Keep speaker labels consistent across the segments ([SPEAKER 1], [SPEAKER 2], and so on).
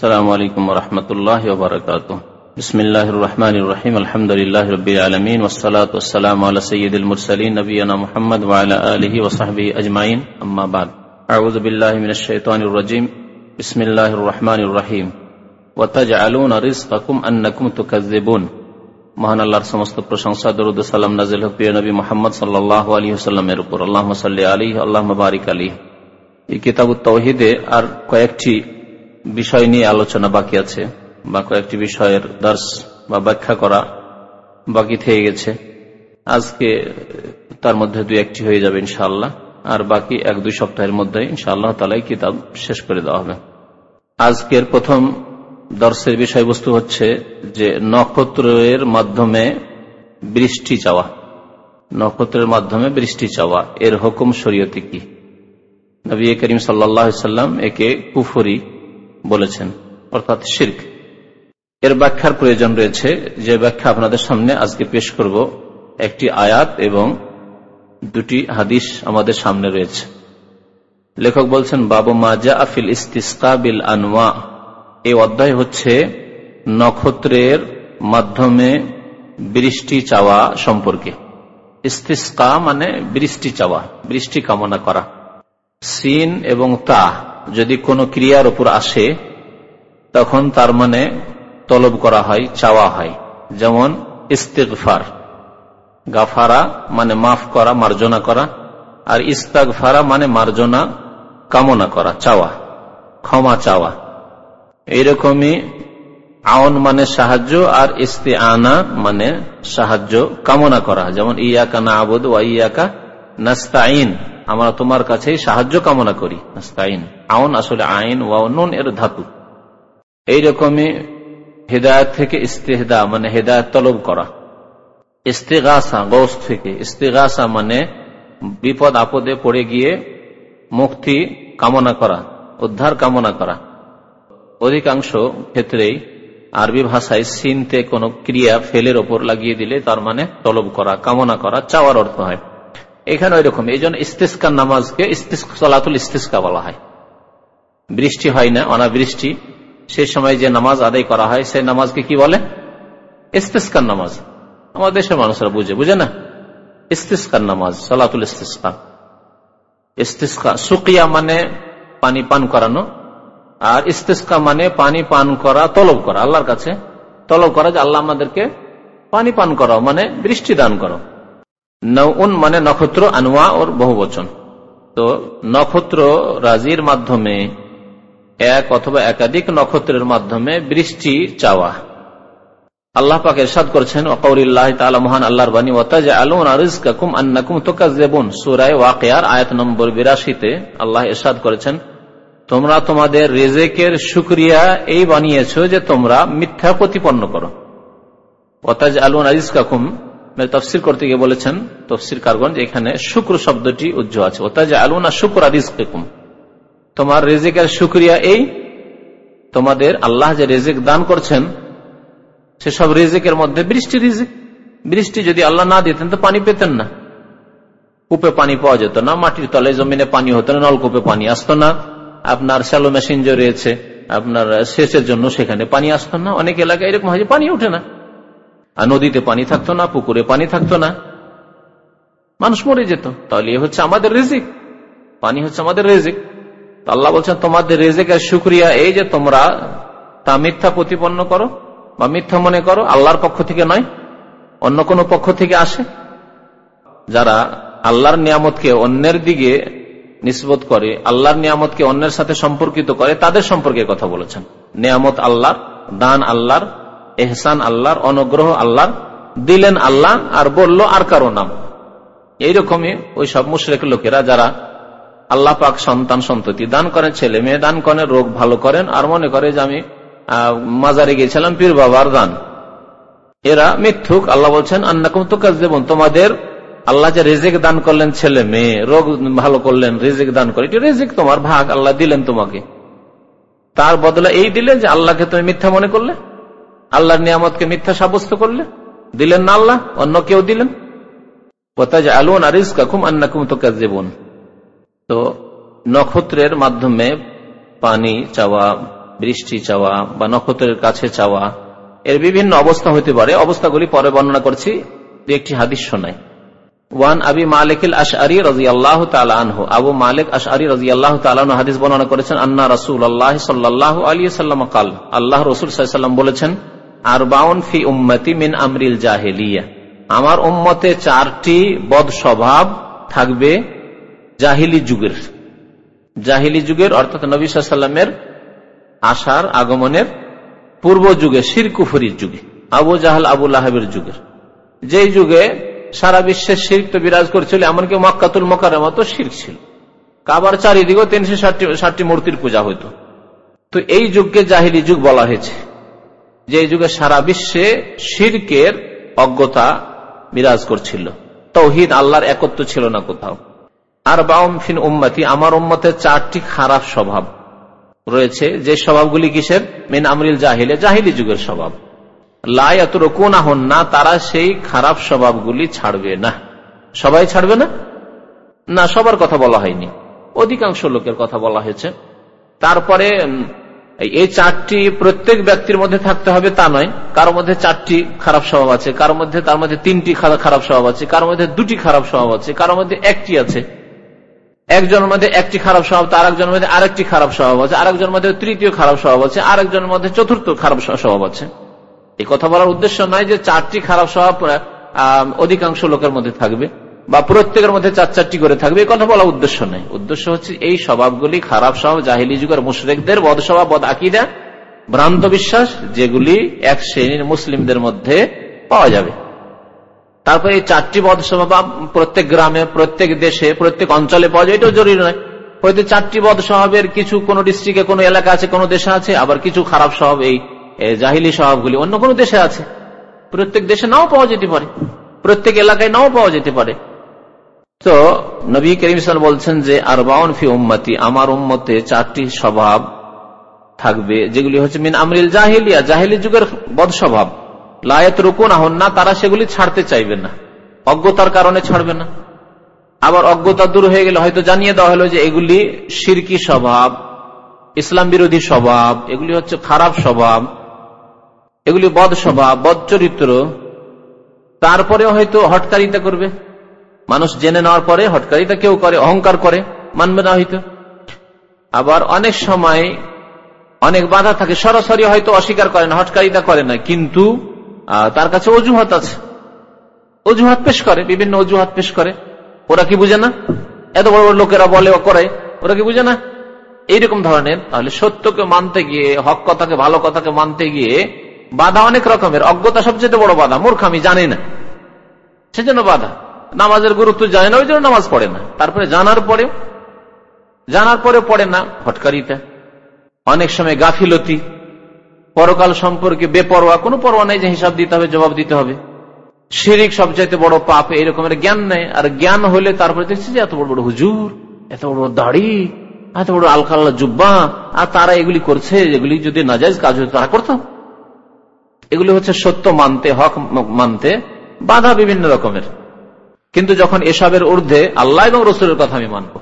[SPEAKER 1] السلام عليكم ورحمة الله وبركاته بسم الله الرحمن الرحيم الحمد لله رب العالمين والصلاة والسلام على سيد المرسلين نبينا محمد وعلى آله وصحبه أجمعين أما بعد أعوذ بالله من الشيطان الرجيم بسم الله الرحمن الرحيم وتجعلون رزقكم أنكم تكذبون মহান আল্লাহর সমস্ত প্রশংসা দরুদ সালাম নাজিল হক প্রিয় নবী মোহাম্মদ সাল্লাহ আলী সাল্লামের উপর আল্লাহ সাল্লি আলী আল্লাহ বারিক আলী এই কিতাবুত তৌহিদে আর কয়েকটি বিষয় নিয়ে আলোচনা বাকি আছে, বা কয়েকটি বিষয়ের দর্শ বা ব্যাখ্যা করা বাকি থেকে গেছে। আজকে তার মধ্যে দুই একটি হয়ে যাবে ইনশাআল্লাহ, আর বাকি এক দুই সপ্তাহের মধ্যে ইনশাআল্লাহ তালাই কিতাব শেষ করে দেওয়া হবে। আজকের প্রথম দর্শের বিষয়বস্তু হচ্ছে যে নক্ষত্রের মাধ্যমে বৃষ্টি চাওয়া। নক্ষত্রের মাধ্যমে বৃষ্টি চাওয়া, এর হুকুম শরীয়তে কি? নবী করিম সাল্লাম একে কুফরি বলেছেন, অর্থাৎ শির্ক। এর ব্যাখ্যার প্রয়োজন রয়েছে, যে ব্যাখ্যা আপনাদের সামনে আজকে পেশ করব, একটি আয়াত এবং দুটি হাদিস আমাদের সামনে রয়েছে। লেখক বলছেন, বাবু মাজা আফিল ইস্তিস্কা বিল আনোয়া এই অধ্যায় হচ্ছে নক্ষত্রের মাধ্যমে বৃষ্টি চাওয়া সম্পর্কে। ইস্তিস্কা মানে বৃষ্টি চাওয়া, বৃষ্টি কামনা করা। সিন এবং তা যদি কোনো ক্রিয়ার উপর আসে, তখন তার মানে তলব করা হয়, চাওয়া হয়। যেমন ইস্তেকফার গাফারা মানে মাফ করা, মার্জনা করা। আর ইস্তাকফারা মানে মার্জনা, কামনা করা, চাওয়া, ক্ষমা চাওয়া। এইরকমই আউন মানে সাহায্য আর ইস্তে আনা মানে সাহায্য, কামনা করা। যেমন, ইয়াকা না আবুদ ওয়া ইয়াকা নাস্তাইন আমরা তোমার কাছেই সাহায্য কামনা করি, নাস্তাইন। আউন আসলে আইন ওয়া নুন এর ধাতু। এইরকমই হেদায়ত থেকে ইস্তেহদা মানে হেদায়ত তলব করা। ইস্তেগাসা গৌস থেকে। ইস্তেগাসা মানে বিপদ আপদে পড়ে গিয়ে মুক্তি কামনা করা, উদ্ধার কামনা করা। অধিকাংশ ক্ষেত্রেই আরবি ভাষায় সিনতে কোনো ক্রিয়া ফেলের ওপর লাগিয়ে দিলে তার মানে তলব করা, কামনা করা, চাওয়ার অর্থ হয়। এখানে ওই রকম এই জন্য ইস্তেস্কার নামাজকে সলাতুল ইস্তেস্কা বলা হয়। বৃষ্টি হয় না, অনাবৃষ্টি। সে সময় যে নামাজ আদায় করা হয় সেই নামাজকে কি বলে? ইস্তেস্কার নামাজ। আমাদের দেশের মানুষরা বুঝে বুঝে না? ইস্তেস্কার নামাজ, সলাতুল ইস্তেস্কা। ইস্তেস্কা, সুকিয়া মানে পানি পান করানো, আর ইস্তেস্কা মানে পানি পান করা, তলব করা, আল্লাহর কাছে। তলব করা যে আল্লাহ আমাদেরকে পানি পান করাও মানে বৃষ্টি দান করো নৌন মানে নক্ষত্র আনোয়া ওর বহু বচন তো নক্ষত্র রাজির মাধ্যমে, এক অথবা একাধিক নক্ষত্রের মাধ্যমে বৃষ্টি চাওয়া। আল্লাহ পাক এরশাদ করেছেন মহান আল্লাহর বাণী, ওয়াতাজআলুনা রিজকাকুম আন্নাকুম তুকাজ্জিবুন সূরা ওয়াকিয়ার আয়াত নম্বর 82 তে আল্লাহ এরশাদ করেছেন, তোমরা তোমাদের রেজেকের শুকরিয়া এই বানিয়েছ যে তোমরা মিথ্যা প্রতিপন্ন করো। ওতাজ আলুন আজিজকাকুম তফসির করতে গিয়ে বলেছেন তফসির কারগঞ্জ, এখানে শুক্র শব্দটি উজ্জ আছে। ওতাজ আলুনা শুক্র আদিজকুম তোমার রেজেকের শুক্রিয়া এই, তোমাদের আল্লাহ যে রেজেক দান করছেন, সেসব রেজেকের মধ্যে বৃষ্টি রিজেক। বৃষ্টি যদি আল্লাহ না দিতেন তো পানি পেতেন না। কূপে পানি পাওয়া যেত না, মাটির তলে জমিনে পানি হতো না, নলকূপে পানি আসতো না। আপনার শ্যালো মেশিন যে রয়েছে, আপনার সেচের জন্য সেখানে পানি আসতো না। অনেক এলাকায় এরকম হয় যে পানি ওঠে না। আর নদীতে পানি থাকতো না, পুকুরে পানি থাকতো না। মানুষ মরে যেত। তাহলে এ হচ্ছে আমাদের রেজিক। পানি হচ্ছে আমাদের রেজিক। আল্লাহ বলছেন, তোমাদের রেজেকের সুক্রিয়া এই যে তোমরা তা মিথ্যা প্রতিপন্ন করো বা মিথ্যা মনে করো, আল্লাহর পক্ষ থেকে নয়, অন্য কোনো পক্ষ থেকে আসে। যারা আল্লাহর নিয়ামতকে অন্যের দিকে নিসবত করে, আল্লাহর নিয়ামতকে অন্যের সাথে সম্পর্কিত করে, তাদের সম্পর্কে কথা বলেছেন। নিয়ামত আল্লাহর, দান আল্লাহর এহসান আল্লাহর অনুগ্রহ আল্লাহর, দিলেন আল্লাহ আর বলল, আর কারও নাম? এইরকমই ওই সব মুশরেক লোকেরা যারা আল্লাহ পাক সন্তান সন্ততি দান করেন, ছেলে মেয়ে দান করেন, রোগ ভালো করেন, আর মনে করে যে আমি মাজারে গিয়েছিলাম, পীর বাবার দান। এরা মিথ্যুক, আল্লাহ বলছেন, আন্নাকুম তো কাজ দেবন তোমাদের আল্লাহ যে রেজেক দান করলেন, ছেলে মেয়ে, রোগ ভালো করলেন, রেজেক দান করে রেজেক তোমার, ভাগ, আল্লাহ দিলেন তোমাকে। তার বদলে এই দিলে যে আল্লাহকে তুমি মিথ্যা মনে করলে? আল্লাহর নিয়ামতকে মিথ্যা সাব্যস্ত করলে দিলেন না আল্লাহ অন্য কেউ দিলেন আলুন আরিস কাকুম আন্নাকুম তো কাজ তো নক্ষত্রের মাধ্যমে পানি চাওয়া বৃষ্টি চাওয়া বা নক্ষত্রের কাছে চাওয়া এর বিভিন্ন অবস্থা হতে পারে অবস্থাগুলি পরে বর্ণনা করছি একটি হাদিস শোনায় ওয়ান আবি মালিক আশআরি রাদিয়াল্লাহু তাআলা আনহু আবু মালিক আশআরি রাদিয়াল্লাহু তাআলা আনহু হাদিস বর্ণনা করেছেন আন্না রাসূলুল্লাহ সাল্লাল্লাহু আলাইহি সাল্লাম قال আল্লাহ রাসূল সাল্লাল্লাহু বলেছেন আরবাউন ফি উম্মতি মিন আমরিল জাহেলিয়া। আমার উম্মতে চারটি বদ স্বভাব থাকবে জাহিলি যুগের। জাহিলি যুগের অর্থাৎ নবী সাল্লামের আসার আগমনের পূর্ব যুগে, শিরকুফরির যুগে, আবু জাহাল, আবু লাহাবের যুগের। যেই যুগে সারা বিশ্বের শির্ক তো বিরাজ করছিল, এমনকি মক্কাতুল মকার মতো শির্ক ছিল। কাবার চারিদিকেও তিনশো ষাটটি ষাটটি মূর্তির পূজা হইত। তো এই যুগকে জাহিলি যুগ বলা হয়েছে। যে যুগে সারা বিশ্বে শিরকের অজ্ঞতা বিরাজ করছিল। তৌহিদ আল্লাহর একত্র ছিল না কোথাও। আর বাউম ফিন উম্মতি, আমার উম্মতের চারটি খারাপ স্বভাব রয়েছে। যে স্বভাবগুলি কিসের? মেন আমরিল জাহিলে, জাহিলি যুগের স্বভাব। লায়াতুরকুনা হন না তারা সেই খারাপ স্বভাবগুলি ছাড়বে না। সবাই ছাড়বে না? না, সবার কথা বলা হয়নি। অধিকাংশ লোকের কথা বলা হয়েছে। তারপরে এই চারটি প্রত্যেক ব্যক্তির মধ্যে থাকতে হবে তা নয়। কারোর মধ্যে চারটি খারাপ স্বভাব আছে কারোর মধ্যে, তার মধ্যে তিনটি খারাপ স্বভাব আছে কারোর মধ্যে দুটি খারাপ স্বভাব আছে কারোর মধ্যে একটি আছে। একজনের মধ্যে একটি খারাপ স্বভাব, তার একজনের মধ্যে আরেকটি খারাপ স্বভাব আছে, আরেকজনের মধ্যে তৃতীয় খারাপ স্বভাব আছে, আরেকজনের মধ্যে চতুর্থ খারাপ স্বভাব আছে। এই কথা বলার উদ্দেশ্য নয় যে চারটি খারাপ স্বভাব অধিকাংশ লোকের মধ্যে থাকবে। বা প্রত্যেকের মধ্যে চার চারটি করে থাকবে এই কথা বলা উদ্দেশ্য নেই। উদ্দেশ্য হচ্ছে এই স্বভাবগুলি খারাপ স্বভাব, জাহিলি যুগের মুশরেকদের বদ স্বভাব, বদ আকিদা, ভ্রান্ত বিশ্বাস, যেগুলি এক শ্রেণির মুসলিমদের মধ্যে পাওয়া যাবে। তারপরে এই চারটি বদ স্বভাব প্রত্যেক গ্রামে, প্রত্যেক দেশে, প্রত্যেক অঞ্চলে পাওয়া যায়, এটাও জরুরি নয়। হয়তো চারটি বদ স্বভাবের কিছু কোন ডিস্ট্রিক্টে কোন এলাকা আছে, কোন দেশে আছে, আবার কিছু খারাপ স্বভাব এই জাহিলি স্বভাবগুলি অন্য কোন দেশে আছে। প্রত্যেক দেশে নাও পাওয়া যেতে পারে। প্রত্যেক এলাকায় নাও পাওয়া যেতে পারে। তো নবী করিম বলছেন যে আর বাউন ফি উম্মতি, আমার উম্মতে চারটি স্বভাব থাকবে, যেগুলি হচ্ছে মিন আমরিল জাহিলিয়া, জাহিলি যুগের বদ স্বভাব লায়ত রুকুন আহন না তারা সেগুলি ছাড়তে চাইবে না। অজ্ঞতার কারণে ছাড়বে না। আবার অজ্ঞতা দূর হয়ে গেলে হয়তো জানিয়ে দেওয়া হলো যে, এগুলি সিরকি স্বভাব, ইসলাম বিরোধী স্বভাব, এগুলি হচ্ছে খারাপ স্বভাব, এগুলি বদ স্বভাব, বদ চরিত্র। তারপরে হয়তো হটকারিতা করবে। মানুষ জেনে নেওয়ার পরে হটকারিতা কেউ করে, অহংকার করে, মানবে না হয়তো। আবার অনেক সময় অনেক বাধা থাকে, সরাসরি হয়তো অস্বীকার করে না হটকারিতা করে না। কিন্তু তার কাছে অজুহাত আছে। অজুহাত পেশ করে, বিভিন্ন অজুহাত পেশ করে। ওরা কি বুঝে না? এত বড় বড় লোকেরা বলে করে, ওরা কি বুঝে না? এইরকম ধরনের, তাহলে সত্যকে মানতে গিয়ে, হক কথাকে, ভালো কথাকে মানতে গিয়ে, বাধা অনেক রকমের। অজ্ঞতা সবচেয়ে বড় বাধা, মূর্খ আমি জানি না। সেজন্য বাধা। নামাজের গুরুত্ব জানে না, ওই জন্য নামাজ পড়ে না। তারপরে জানার পরে জানার পরে পড়ে না, হটকারিতা। অনেক সময় গাফিলতি। পরকাল সম্পর্কে বেপরোয়া, কোনো পরোয়া নেই যে হিসাব দিতে হবে, জবাব দিতে হবে। শিরিক সবচাইতে বড় পাপ এরকমের জ্ঞান নেই। আর জ্ঞান হলে তারপরে দেখছি যে এত বড় বড় হুজুর, এত বড় বড় দাড়ি, এত বড় আলকাল্লা জুব্বা, আর তারা এগুলি করছে, এগুলি যদি নাজাইজ কাজ হতো, তারা করতো। এগুলি হচ্ছে সত্য মানতে, হক মানতে বাধা বিভিন্ন রকমের। কিন্তু যখন এসবের ঊর্ধ্বে আল্লাহ এবং রসুলের কথা আমি মানবো।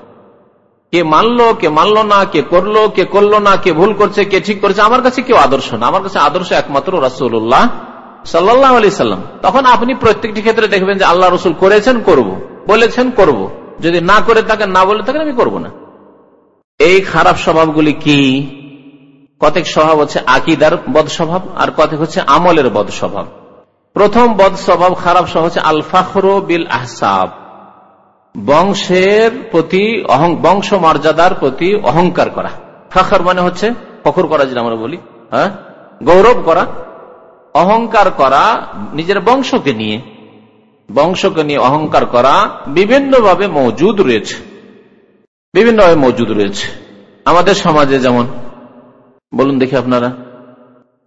[SPEAKER 1] কে মানলো কে মানলো না, কে করল কে করল না, কে ভুল করছে, কে ঠিক করছে, আমার কাছে কেউ আদর্শ না। আমার কাছে আদর্শ একমাত্র রাসুল্লাহ সাল্লাহ আলি সাল্লাম। তখন আপনি প্রত্যেকটি ক্ষেত্রে দেখবেন যে আল্লাহ রসুল করেছেন, করব। বলেছেন, করব। যদি না করে থাকেন, না বলে থাকেন, আমি করব না। এই খারাপ স্বভাবগুলি কি? কতক স্বভাব হচ্ছে? আকিদার বদ স্বভাব আর কতক হচ্ছে? আমলের বদ স্বভাব। প্রথম বদ স্বভাব খারাপ স্বভাব হচ্ছে আল ফাখরো বিল আহসাব বংশের প্রতি বংশ মর্যাদার প্রতি অহংকার করা। ফাখর মানে হচ্ছে ফখর করা যেটা আমরা বলি হ্যাঁ? গৌরব করা। অহংকার করা নিজের বংশকে নিয়ে। বংশকে নিয়ে অহংকার করা বিভিন্নভাবে মজুদ রয়েছে। বিভিন্নভাবে মজুদ রয়েছে। আমাদের সমাজে যেমন, বলুন দেখি আপনারা,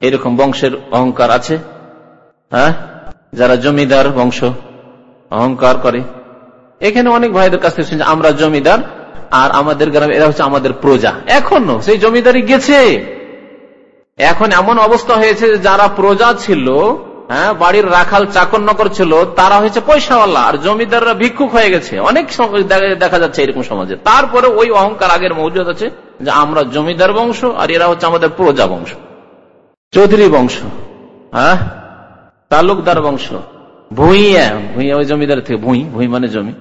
[SPEAKER 1] এরকম বংশের অহংকার আছে। হ্যাঁ? যারা জমিদার বংশ, অহংকার করে। এখানে অনেক ভাইদের কাছ থেকে শুনছি, আমরা জমিদার, আর আমাদের গ্রামে এরা হচ্ছে আমাদের প্রজা। এখনও সেই জমিদারি গেছে। এখন এমন অবস্থা হয়েছে যারা প্রজা ছিল হ্যাঁ বাড়ির রাখাল চাকর নকর ছিল, তারা হয়েছে পয়সাওয়ালা, আর জমিদাররা ভিক্ষুক হয়ে গেছে। অনেক দেখা যাচ্ছে এরকম সমাজে। তারপরে ওই অহংকার আগের মৌজুদ আছে যে আমরা জমিদার বংশ, আর এরা হচ্ছে আমাদের প্রজা বংশ। চৌধুরী বংশ হ্যাঁ? তালুকদার বংশ। ভুইয়া ভুইয়া ওই জমিদার থেকে ভুই ভুই মানে জমি।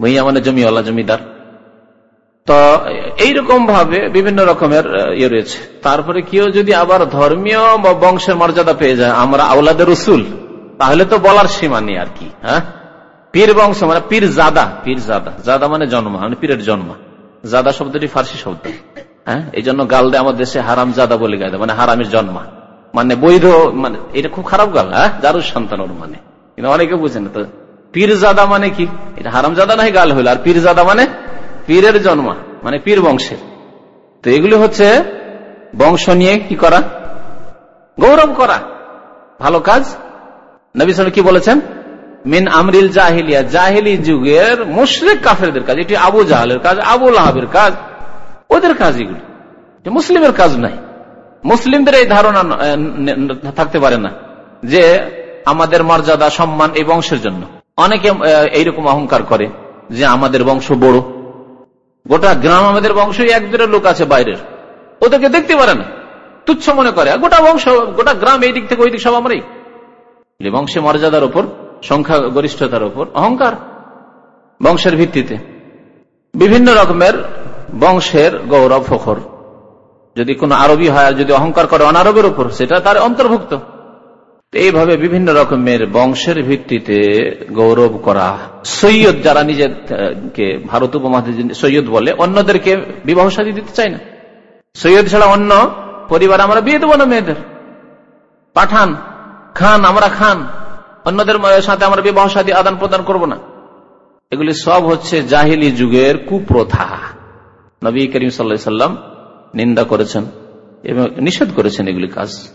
[SPEAKER 1] ভুইয়া মানে জমিওয়ালা, জমিদার। তো এইরকম ভাবে বিভিন্ন রকমের ইয়ে রয়েছে। তারপরে কেউ যদি আবার ধর্মীয় বংশের মর্যাদা পেয়ে যায়, আমরা আউলাদের রসুল তাহলে তো বলার সীমা নেই আর কি হ্যাঁ? পীর বংশ মানে পীর জাদা পীর জাদা। জাদা মানে জন্ম মানে পীরের জন্ম। জাদা শব্দটি ফার্সি শব্দ হ্যাঁ? এই জন্য গাল দেয় আমার দেশে হারাম জাদা বলে গায়ে মানে হারামের জন্ম। মানে বৈধ মানে এটা খুব খারাপ গাল হ্যাঁ? জারুর সন্তান ওর মানে। কিন্তু অনেকে বুঝেন তো। পীর জাদা মানে কি? এটা হারাম জাদা নাই গাল হইল। আর পীর জাদা মানে পীরের জন্ম মানে পীর বংশের। তো এগুলি হচ্ছে বংশ নিয়ে কি করা? গৌরব করা। ভালো কাজ। নবী কি বলেছেন? মিন আমরিল জাহিলিয়া, জাহিলি যুগের মুশরেক কাফেরদের কাজ। এটি আবু জাহালের কাজ, আবু লাহাবের কাজ। ওদের কাজ এগুলি। মুসলিমের কাজ নাই মুসলিমদের এই ধারণা থাকতে পারে না যে আমাদের মর্যাদা, সম্মান এই বংশের জন্য। অনেকে এইরকম অহংকার করে যে আমাদের বংশ বড়। গোটা গ্রাম আমাদের বংশ এক দুটো লোক আছে বাইরের। ওদেরকে দেখতে পারে না। তুচ্ছ মনে করে গোটা বংশ, গোটা গ্রাম এই দিক থেকে ওই দিক সব আমরাই। বংশে মর্যাদার উপর সংখ্যা গরিষ্ঠতার উপর অহংকার বংশের ভিত্তিতে। বিভিন্ন রকমের বংশের গৌরব, ফখর। যদি কোনো আরবি হয় আর যদি অহংকার করে অনারবের উপর, সেটা তার অন্তর্ভুক্ত। এইভাবে বিভিন্ন রকমের বংশের ভিত্তিতে গৌরব করা, সৈয়দ যারা নিজেকে ভারত উপমহাদেশ সৈয়দ বলে, অন্যদেরকে বিবাহ সাদী দিতে চায় না। সৈয়দ ছাড়া অন্য পরিবার, আমরা বিয়ে দেবো না মেয়েদের। পাঠান, খান, আমরা খান। অন্যদের সাথে আমরা বিবাহ সাদী আদান প্রদান করব না। এগুলি সব হচ্ছে জাহিলি যুগের কুপ্রথা। নবী করিম সাল্লাম নিন্দা করেছেন এবং নিষেধ করেছেন এগুলি কাজ।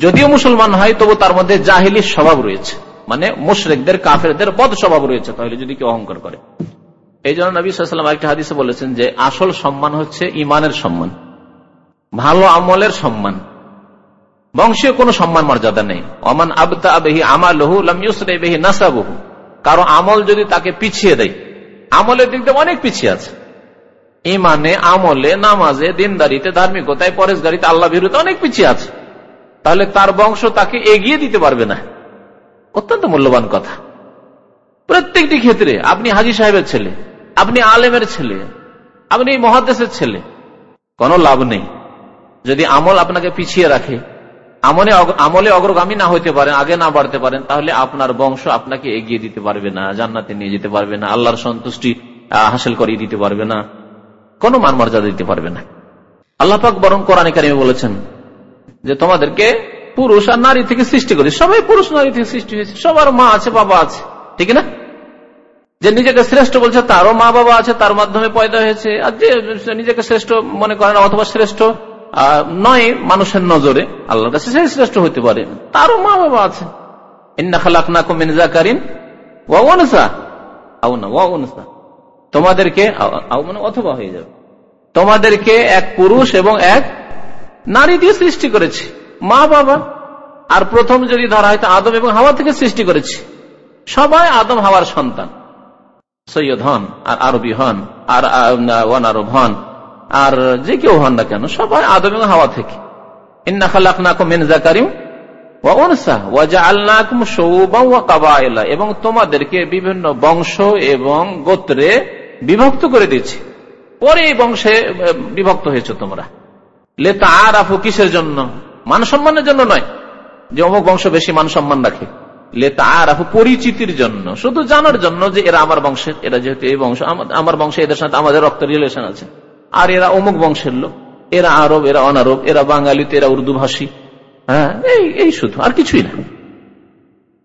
[SPEAKER 1] যদিও মুসলমান হয়, তবু তার মধ্যে জাহিলি স্বভাব রয়েছে। মানে মুশরেকদের, কাফেরদের বদ স্বভাব রয়েছে, তাহলে যদি কেউ অহংকার করে। এই জন্য নবী সাল্লাম একটা হাদিসে বলেছেন যে, আসল সম্মান হচ্ছে ইমানের সম্মান। ভালো আমলের সম্মান। বংশীয় কোনো সম্মান মর্যাদা নেই। অমান আবতা বেহি আমালহু বেহি নাসাবহু। কারও আমল যদি তাকে পিছিয়ে দেয়, আমলের দিক দিয়ে অনেক পিছিয়ে আছে। ইমানে, আমলে, নামাজে, দিনদারিতে, ধার্মিকতায়, পরেশগারিতে আল্লাহ বিরুদ্ধে অনেক পিছিয়ে আছে। তাহলে তার বংশ তাকে এগিয়ে দিতে পারবে না। অত্যন্ত মূল্যবান কথা। প্রত্যেকটি ক্ষেত্রে আপনি হাজি সাহেবের ছেলে, আপনি আলেমের ছেলে, আপনি মহাদেশের ছেলে, কোনো লাভ নেই। যদি আমল আপনাকে পিছিয়ে রাখে, আমলে আমলে অগ্রগামী না হইতে পারেন, আগে না বাড়তে পারেন, তাহলে আপনার বংশ আপনাকে এগিয়ে দিতে পারবে না, জান্নাতে নিয়ে যেতে পারবে না, আল্লাহর সন্তুষ্টি হাসিল করিয়ে দিতে পারবে না। কোনো মান মর্যাদা দিতে পারবে না। আল্লাহ পাক বরং কোরআন কারিমে বলেছেন যে, তোমাদেরকে পুরুষ আর নারী থেকে সৃষ্টি করি সবাই পুরুষ, নারী থেকে সৃষ্টি হয়েছে। সবার মা আছে, বাবা আছে। ঠিক না? যে নিজেকে শ্রেষ্ঠ বলছে, তারও মা, বাবা আছে, তার মাধ্যমে পয়দা হয়েছে। আর যে নিজেকে শ্রেষ্ঠ মনে করে না, অথবা শ্রেষ্ঠ নয়, মানুষের নজরে আল্লাহর কাছে সে শ্রেষ্ঠ হতে পারে। তারও মা, বাবা আছে। তোমাদেরকে মানে অথবা হয়ে যাবে। তোমাদেরকে এক পুরুষ এবং এক নারী দিয়ে সৃষ্টি করেছে। মা, বাবা। আর প্রথম যদি ধরা হয় আদম এবং হাওয়া থেকে সৃষ্টি করেছে। সবাই আদম, হাওয়ার সন্তান। সৈয়দ হন, আর আরবি হন, আর ওয়ান আরব হন, আর যে কেউ হন না কেন, সবাই আদম এবং হাওয়া থেকে। ইন্না খালাকুম মিনজাকারিম এবং তোমাদেরকে বিভিন্ন বংশ এবং গোত্রে বিভক্ত করে দিয়েছি। পরে এই বংশে বিভক্ত হয়েছে তোমরা। লেতা আর আফু কিসের জন্য? মান সম্মানের জন্য নয়, যে অমুক বংশ বেশি মান সম্মান রাখে। লেতা আর আফু পরিচিতির জন্য। শুধু জানার জন্য যে এরা আমার বংশের, এরা যেহেতু এই বংশ আমার বংশে এদের সাথে আমাদের রক্ত রিলেশন আছে। আর এরা অমুক বংশের লোক। এরা আরব, এরা অনারব, এরা বাঙালি, এরা উর্দু ভাষী হ্যাঁ এই এই শুধু, আর কিছুই না।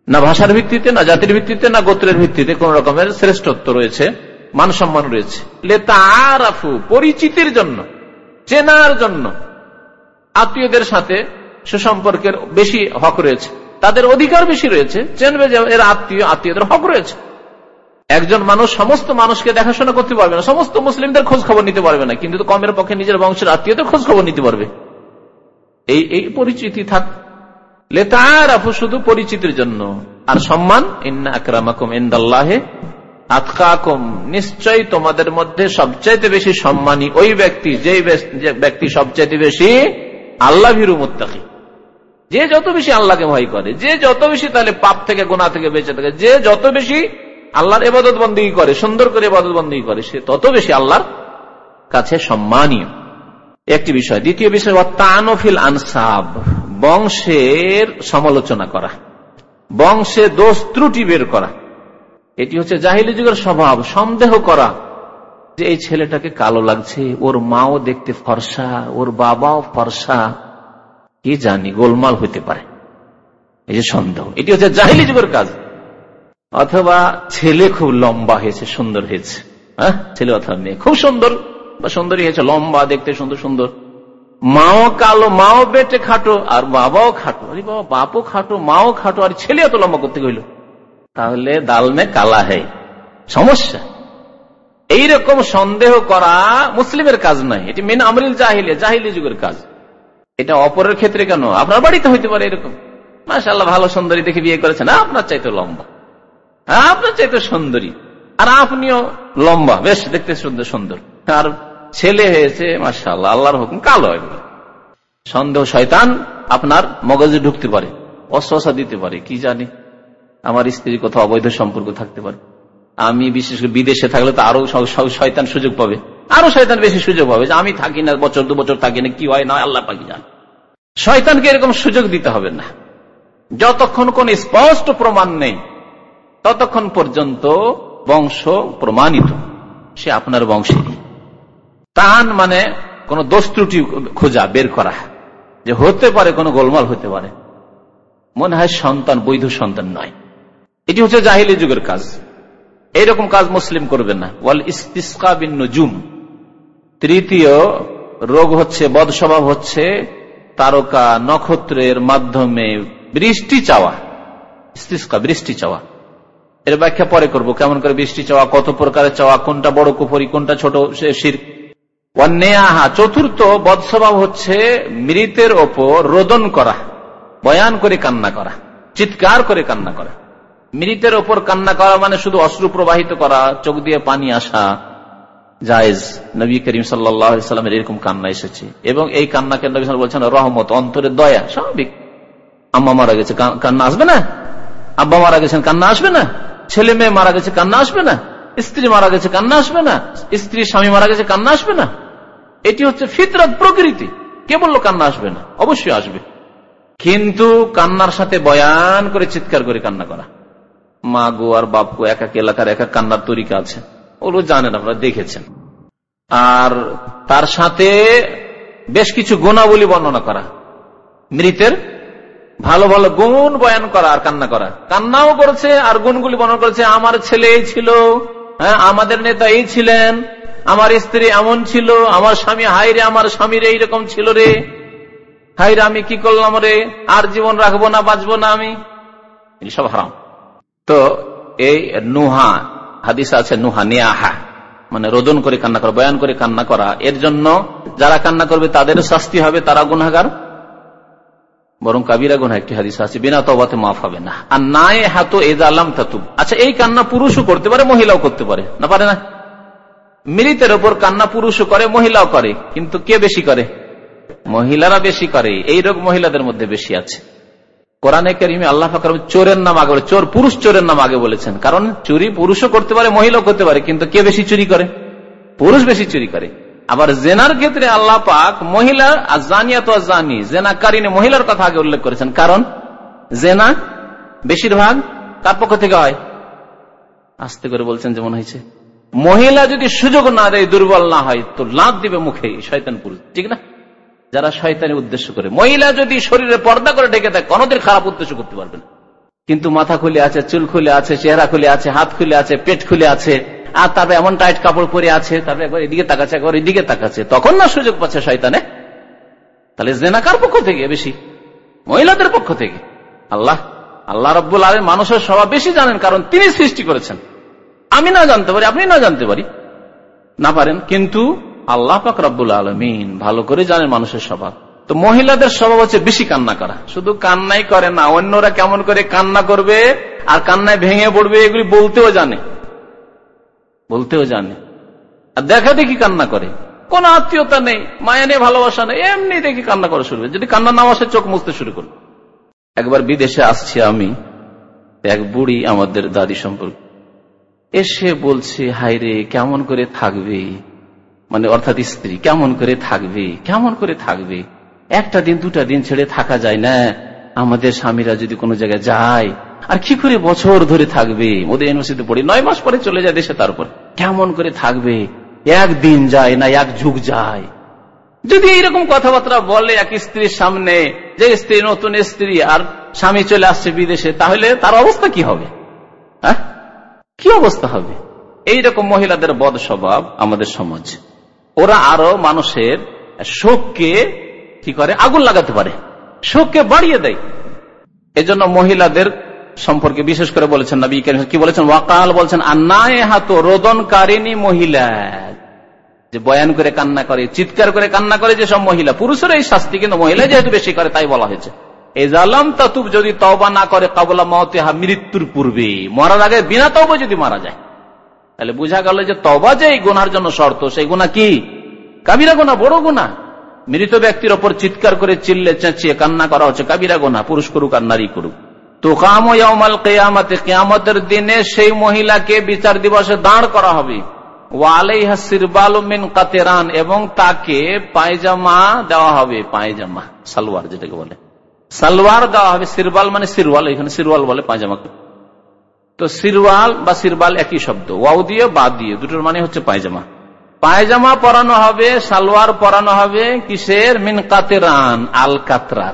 [SPEAKER 1] না ভাষার ভিত্তিতে, না জাতির ভিত্তিতে, না গোত্রের ভিত্তিতে কোন রকমের শ্রেষ্ঠত্ব রয়েছে মান সম্মান রয়েছে। লেতারাফু পরিচিতির জন্য, চেনার জন্য। আত্মীয়দের সাথে সুসম্পর্কের বেশি হক রয়েছে। তাদের অধিকার বেশি রয়েছে। চেনবে যে এর আত্মীয়, আত্মীয়দের হক রয়েছে। একজন মানুষ সমস্ত মানুষকে দেখাশোনা করতে পারবে না। সমস্ত মুসলিমদের খোঁজ খবর নিতে পারবে না। কিন্তু কমের পক্ষে নিজের বংশের আত্মীয়দের খোঁজ খবর নিতে পারবে। এই এই পরিচিতি থাক। লেতারাফু শুধু পরিচিতির জন্য। আর সম্মান ইন্দাল্লাহে আতকাকুম। নিশ্চয়ই তোমাদের মধ্যে সবচাইতে বেশি সম্মানী ওই ব্যক্তি যে ব্যক্তি সবচাইতে বেশি আল্লাহ ভিরু মুত্তাকি। যে যত বেশি আল্লাহকে ভয় করে, যে যত বেশি তাহলে পাপ থেকে গোনা থেকে বেঁচে থাকে, যে যত বেশি আল্লাহর এবাদত বন্দী করে, সুন্দর করে এবাদত বন্দী করে, সে তত বেশি আল্লাহর কাছে সম্মানীয়। একটি বিষয়। দ্বিতীয় বিষয় তানফিল আনসাব, বংশের সমালোচনা করা। বংশে দোষ ত্রুটি বের করা। এটি হচ্ছে জাহিলি যুগের স্বভাব, সন্দেহ করা। যে এই ছেলেটাকে কালো লাগছে, ওর মাও দেখতে ফর্সা, ওর বাবাও ফর্সা। কি জানি, গোলমাল হইতে পারে। এই যে সন্দেহ, এটি হচ্ছে জাহিলি যুগের কাজ। অথবা ছেলে খুব লম্বা হয়েছে, সুন্দর হয়েছে। হ্যাঁ? ছেলে অথবা মেয়ে, খুব সুন্দর। সুন্দরী হয়েছে, লম্বা, দেখতে সুন্দর সুন্দর। মাও কালো, মাও বেটে খাটো, আর বাবাও খাটো। আরে বাবা, বাপও খাটো, মাও খাটো, আর ছেলে এত লম্বা করতে গইল তাহলে দাল মে কালা হে। সমস্যা? এইরকম সন্দেহ করা মুসলিমের কাজ নয়। এটি মেন আমরিল জাহিলিয়া, জাহিলি যুগের কাজ। এটা অপরের ক্ষেত্রে কেন? আপনার বাড়িতে হইতে পারে এরকম। মাসাল্লাহ ভালো সুন্দরী দেখে বিয়ে করেছেন। আপনার চাইতে লম্বা। আপনার চাইতে সুন্দরী। আর আপনিও লম্বা। বেশ, দেখতে সুন্দর সুন্দর। আর ছেলে হয়েছে মাসাল্লাহ আল্লাহর হুকুম কালো সন্দেহ শয়তান আপনার মগজে ঢুকতে পারে অশ্বাসা দিতে পারে, কি জানি? আমার স্ত্রীর কোথাও অবৈধ সম্পর্ক থাকতে পারে। আমি বিশেষ করে বিদেশে থাকলে তো আরও শয়তান সুযোগ পাবে। আরও শয়তান বেশি সুযোগ পাবে যে আমি থাকি না, বছর দু বছর থাকি না, কি হয় না আল্লাহ পাকি জান। শয়তানকে এরকম সুযোগ দিতে হবে না। যতক্ষণ কোন স্পষ্ট প্রমাণ নেই, ততক্ষণ পর্যন্ত বংশ প্রমাণিত। সে আপনার বংশেরই। তান মানে কোন দোষ ত্রুটি খোঁজা, বের করা, যে হতে পারে, কোনো গোলমাল হতে পারে। মনে হয় সন্তান, বৈধ সন্তান নয়। এটি হচ্ছে জাহিলি যুগের কাজ। এইরকম কাজ মুসলিম করবে না। ওয়াল ইস্তিসকা বিন নজুম। তৃতীয় রোগ হচ্ছে বদস্বভাব হচ্ছে তারকা নক্ষত্রের মাধ্যমে বৃষ্টি চাওয়া। ইস্তিসকা, বৃষ্টি চাওয়া। এর ব্যাখ্যা পরে করব, কেমন করে বৃষ্টি চাওয়া, কত প্রকারের চাওয়া, কোনটা বড় কুফরি, কোনটা ছোট শির চতুর্থ বদস্বভাব হচ্ছে মৃতের ওপর রোদন করা, বয়ান করে কান্না করা, চিৎকার করে কান্না করা। মৃতের ওপর কান্না করা মানে শুধু অশ্রু প্রবাহিত করা, চোখ দিয়ে পানি আসা, জায়েজ। নবী করিম সাল্লামের এরকম কান্না এসেছে। এবং এই কান্নাকে নবী বলছেন রহমত, অন্তরে দয়া, স্বাভাবিক। আম্মা মারা গেছে কান্না আসবে না? আব্বা মারা গেছেন, কান্না আসবে না? ছেলে মেয়ে মারা গেছে, কান্না আসবে না? স্ত্রী মারা গেছে, কান্না আসবে না। স্ত্রী স্বামী মারা গেছে, কান্না আসবে না। এটি হচ্ছে ফিতরত প্রকৃতি। কে বলল কান্না আসবে না? অবশ্যই আসবে। কিন্তু কান্নার সাথে বয়ান করে চিৎকার করে কান্না করা। মা গো আর বাপ এক এক এলাকার এক এক কান্নার তরিকা আছে। ওগুলো জানেন, আপনারা দেখেছেন। আর তার সাথে বেশ কিছু গুণাবলী বর্ণনা করা। মৃতের ভালো ভালো গুণ বয়ান করা আর কান্না করা। কান্নাও করেছে আর গুণগুলি বর্ণনা করেছে, আমার ছেলে ছিল। হ্যাঁ আমাদের নেতা এই ছিলেন, আমার স্ত্রী এমন ছিল, আমার স্বামী, হাই রে, আমার স্বামীর এইরকম ছিল রে। হাই রে, আমি কি করলাম রে? আর জীবন রাখব না, বাঁচবো না আমি? সব হারাম। তো এই নুহা, হাদিস আছে নুহা নিয়াহা মানে রোদন করে কান্না করা, বয়ান করে কান্না করা, এর জন্য যারা কান্না করবে তাদের শাস্তি হবে, তারা গুনাগার বরং কাবিরা গুনা একটি হাদিস আছে, বিনা তবাতে মাফ হবে না। আর নাই হাতো এজালাম তাতুব। আচ্ছা এই কান্না পুরুষও করতে পারে, মহিলাও করতে পারে, না পারে না? মৃতের ওপর কান্না পুরুষও করে, মহিলাও করে, কিন্তু কে বেশি করে? মহিলারা বেশি করে, এই রোগ মহিলাদের মধ্যে বেশি আছে। কোরআনে কারিমে আল্লাহ ফাকর চোরের নাম আগে বলে, চোর পুরুষ চোরের নাম আগে বলেছেন। কারণ চুরি পুরুষও করতে পারে, মহিলাও করতে পারে, কিন্তু কে বেশি চুরি করে? পুরুষ বেশি চুরি করে। আবার জেনার ক্ষেত্রে আল্লাহ পাক মহিলা জানিয়া তো জানি জেনা কারিনে মহিলার কথা আগে উল্লেখ করেছেন। কারণ জেনা বেশিরভাগ কার পক্ষ থেকে হয়? আস্তে করে বলছেন যেমন হয়েছে। মহিলা যদি সুযোগ না দেয়, দুর্বল না হয়, তো লাভ দিবে মুখে, শয়তান পুরুষ। ঠিক না? যারা শয়তানি উদ্দেশ্য করে। মহিলা যদি শরীরে পর্দা করে ডেকে দেয়, কোনদিন খারাপ উদ্দেশ্য করতে পারবেন কিন্তু মাথা খুলে আছে, চুল খুলে আছে, চেহারা খুলে আছে, হাত খুলে আছে, পেট খুলে আছে, আর তারপরে এমন টাইট কাপড় পরে আছে, তারপরে একবার এদিকে তাকাচ্ছে, একবার এদিকে তাকাচ্ছে, তখন না সুযোগ পাচ্ছে শয়তানে? তাহলে জেনাকার পক্ষ থেকে বেশি? মহিলাদের পক্ষ থেকে? আল্লাহ আল্লাহ রব্বুল আলম মানুষের স্বভাব বেশি জানেন, কারণ তিনি সৃষ্টি করেছেন। আমি না জানতে পারি, আপনি না জানতে পারি। না পারেন, কিন্তু আল্লাহ পাক রব্বুল আলমিন ভালো করে জানেন মানুষের স্বভাব। তো মহিলাদের স্বভাব হচ্ছে বেশি কান্না করা। শুধু কান্নাই করে না, অন্যরা কেমন করে কান্না করবে আর কান্নায় ভেঙে পড়বে এগুলি বলতেও জানে। বলতেও জানে। আর দেখা দেখি কান্না করে। কোন আত্মীয়তা নেই, মায়া নেই, ভালোবাসা নেই, এমনি দেখি কান্না করা শুরু যদি কান্না না আসে, চোখ মুছতে শুরু করবে। একবার বিদেশে আসছি আমি এক বুড়ি আমাদের দাদি সম্পর্কে। এসে বলছে হাইরে কেমন করে থাকবে? মানে অর্থাৎ স্ত্রী, কেমন করে থাকবে? কেমন করে থাকবে? একটা দিন, দুটা দিন ছেড়ে থাকা যায় না। আমাদের স্বামীরা যদি কোনো জায়গায় যায়, আর কি করে বছর ধরে থাকবে? ওদের ইউনিভার্সিটি পড়ি, নয় মাস পরে চলে যায় দেশে তারপর। কেমন করে থাকবে? একদিন যায় না, এক যুগ যায়। যদি এইরকম কথাবার্তা বলে এক স্ত্রীর সামনে, যে স্ত্রী নতুন স্ত্রী, আর স্বামী চলে আসছে বিদেশে, তাহলে তার অবস্থা কি হবে? হ্যাঁ? কি অবস্থা হবে? এইরকম মহিলাদের বদ স্বভাব আমাদের সমাজ। ওরা আরও মানুষের শোককে কি করে? আগুন লাগাতে পারে। শোককে বাড়িয়ে দেয়। এজন্য মহিলাদের সম্পর্কে বিশেষ করে বলেছেন নবী কি বলেছেন? ওয়াকাল বলছেন আন্নায় হাত রোদনকারিনী মহিলা। যে বয়ান করে কান্না করে, চিৎকার করে কান্না করে যেসব মহিলা। পুরুষের এই শাস্তি কিন্তু মহিলা যেহেতু বেশি করে, তাই বলা হয়েছে। এই তাতুব, যদি তবা না করে কাবলা মতেহা মৃত্যুর পূর্বে, মরার আগে বিনা তবা যদি মারা যায়। তাহলে বোঝা গেল যে তবা যে এই গুনার জন্য শর্ত, সেই গুণা কি? কাবিরা গোনা বড় গুণা মৃত ব্যক্তির ওপর চিৎকার করে চিল্লে চেঁচিয়ে কান্না করা হচ্ছে, কাবিরা গোনা, পুরুষ করুক আর নারী করুক। তো কামাল কেয়ামতে, কেয়ামতের দিনে সেই মহিলাকে বিচার দিবসে দাঁড় করা হবে। কাতেরান, এবং তাকে পায়জামা দেওয়া হবে, পায়জামা, সালোয়ার যেটাকে বলে। সালোয়ার দেওয়া হবে, সিরবাল মানে সিরওয়াল, এখানে সিরওয়াল বলে পায়জামাকে তো সিরওয়াল বা সিরবাল একই শব্দ ওয়াউ দিয়ে বা দিয়ে, দুটোর মানে হচ্ছে পায়জামা। পায়জামা পরানো হবে, সালোয়ার পরানো হবে, কিসের? মিন কাতেরান, আল কাতরার।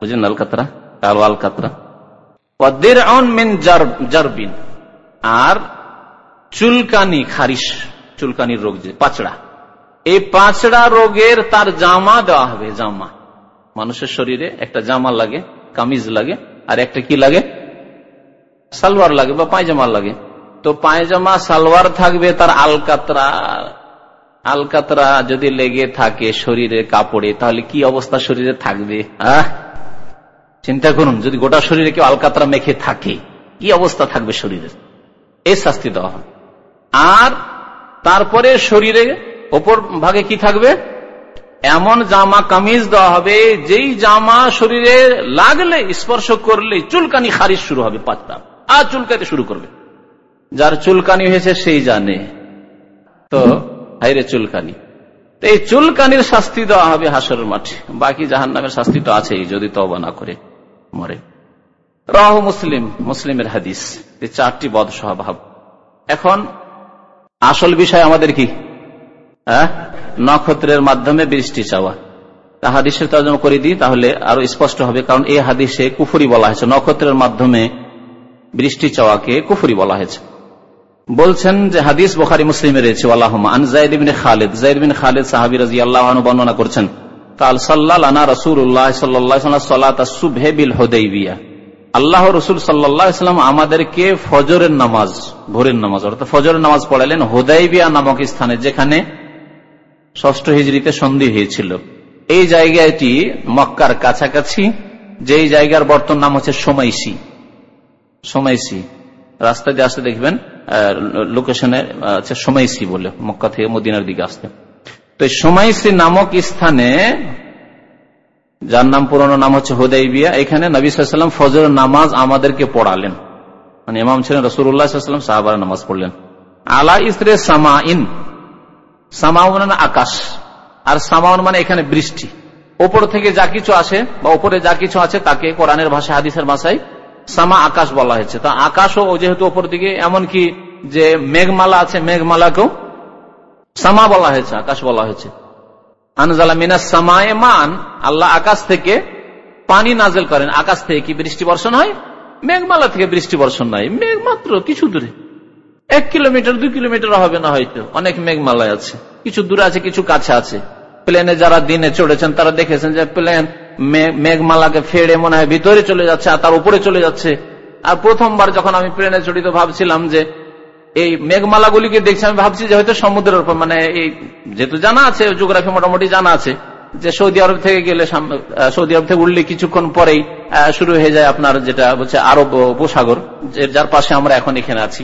[SPEAKER 1] বুঝলেন আল কাতরা? কালো আল কাতরা। মিন জারবিন। আর চুলকানি, খারিশ, চুলকানির রোগ যে, পাচড়া। এই পাচড়া রোগের তার জামা দেওয়া হবে, জামা। মানুষের শরীরে একটা জামা লাগে, কামিজ লাগে, আর একটা কি লাগে? সালোয়ার লাগে বা পায়জামা লাগে। তো পায়জামা, সালোয়ার থাকবে তার আলকাতরা আলকাতরা যদি লেগে থাকে শরীরে কাপড়ে, তাহলে কি অবস্থা শরীরে থাকবে? চিন্তা করুন, যদি গোটা শরীরে কেউ আলকাতরা মেখে থাকে, কি অবস্থা থাকবে শরীরের এই শাস্তি দেওয়া হয় আর তারপরে শরীরে ওপর ভাগে কি থাকবে? এমন জামা কামিজ দেওয়া হবে, যেই জামা শরীরে লাগলে, স্পর্শ করলে চুলকানি খারিজ শুরু হবে পাতটা আর চুলকাতে শুরু করবে। যার চুলকানি হয়েছে, সেই জানে। তো হাইরে চুলকানি। এই চুলকানির শাস্তি দেওয়া হবে হাসরের মাঠে। বাকি জাহান নামের শাস্তি তো আছেই, যদি তবা না করে মরে। রাহ মুসলিম, মুসলিমের হাদিস। এই চারটি বদ স্বভাব এখন আসল বিষয় আমাদের কি? হ্যাঁ? নক্ষত্রের মাধ্যমে বৃষ্টি চাওয়া। তা হাদিসের তর্জমা করে দিই, তাহলে আরও স্পষ্ট হবে, কারণ এই হাদিসে কুফুরি বলা হয়েছে। নক্ষত্রের মাধ্যমে বৃষ্টি চাওয়াকে কুফুরি বলা হয়েছে। বলছেন যে হাদিস বোখারি মুসলিমে রয়েছে আন জাইদিন খালেদ। জাইদিন খালেদ সাহাবি রাজি আল্লাহ বর্ণনা করছেন, কাল সাল্লাহ রসুল্লাহ আল্লাহ রসুল আমাদেরকে ফজরের নামাজ, ভোরের নামাজ, অর্থাৎ ফজরের নামাজ পড়ালেন হোদাইবিয়া নামক স্থানে, যেখানে ষষ্ঠ হিজড়িতে সন্ধি হয়েছিল। এই জায়গাটি মক্কার কাছাকাছি, যেই জায়গার বর্তমান নাম হচ্ছে সোমাইসি। সোমাইসি। রাস্তা দিয়ে আসতে দেখবেন লোকেশনে আছে সোমাইসি বলে, মক্কা থেকে মদিনার দিকে আসতে। তো সোমাইসি নামক স্থানে, যার নাম, পুরনো নাম হচ্ছে হুদাইবিয়া, এখানে নবী সাল্লাম ফজর নামাজ আমাদেরকে পড়ালেন। মানে ইমাম ছিলেন রসুল্লাহাম সাহাবার নামাজ পড়লেন। আলা ইসরে সামাইন সামাউন মানে আকাশ, আর সামাউন মানে এখানে বৃষ্টি। ওপর থেকে যা কিছু আসে, বা ওপরে যা কিছু আছে, তাকে কোরআনের ভাষা হাদিসের ভাষায় সামা আকাশ বলা হয়েছে। তা আকাশও যেহেতু ওপর দিকে এমন কি যে মেঘমালা আছে, মেঘমালাকেও সামা বলা হয়েছে, আকাশ বলা হয়েছে। আনজালা মিনা সামায় মান, আল্লাহ আকাশ থেকে পানি নাজেল করেন। আকাশ থেকে কি বৃষ্টি বর্ষণ হয়? মেঘমালা থেকে বৃষ্টি বর্ষণ নয় মেঘ মাত্র কিছু দূরে। এক কিলোমিটার দুই কিলোমিটার হবে না হয়তো। অনেক মেঘমালায় আছে। কিছু দূরে আছে, কিছু কাছে আছে। প্লেনে যারা দিনে চড়েছেন, তারা দেখেছেন যে প্লেন মেঘমালাকে ফেড়ে মনে হয় ভিতরে চলে যাচ্ছে আর তার উপরে চলে যাচ্ছে। আর প্রথমবার যখন আমি প্লেনে চড়িত ভাবছিলাম যে এই মেঘমালাগুলিকে দেখছি, আমি ভাবছি যে হয়তো সমুদ্রের উপর মানে এই যেহেতু জানা আছে জিওগ্রাফি মোটামুটি জানা আছে, যে সৌদি আরব থেকে গেলে সৌদি আরব থেকে উঠলে কিছুক্ষণ পরেই শুরু হয়ে যায় আপনার যেটা হচ্ছে আরব উপসাগর যার পাশে আমরা এখন এখানে আছি।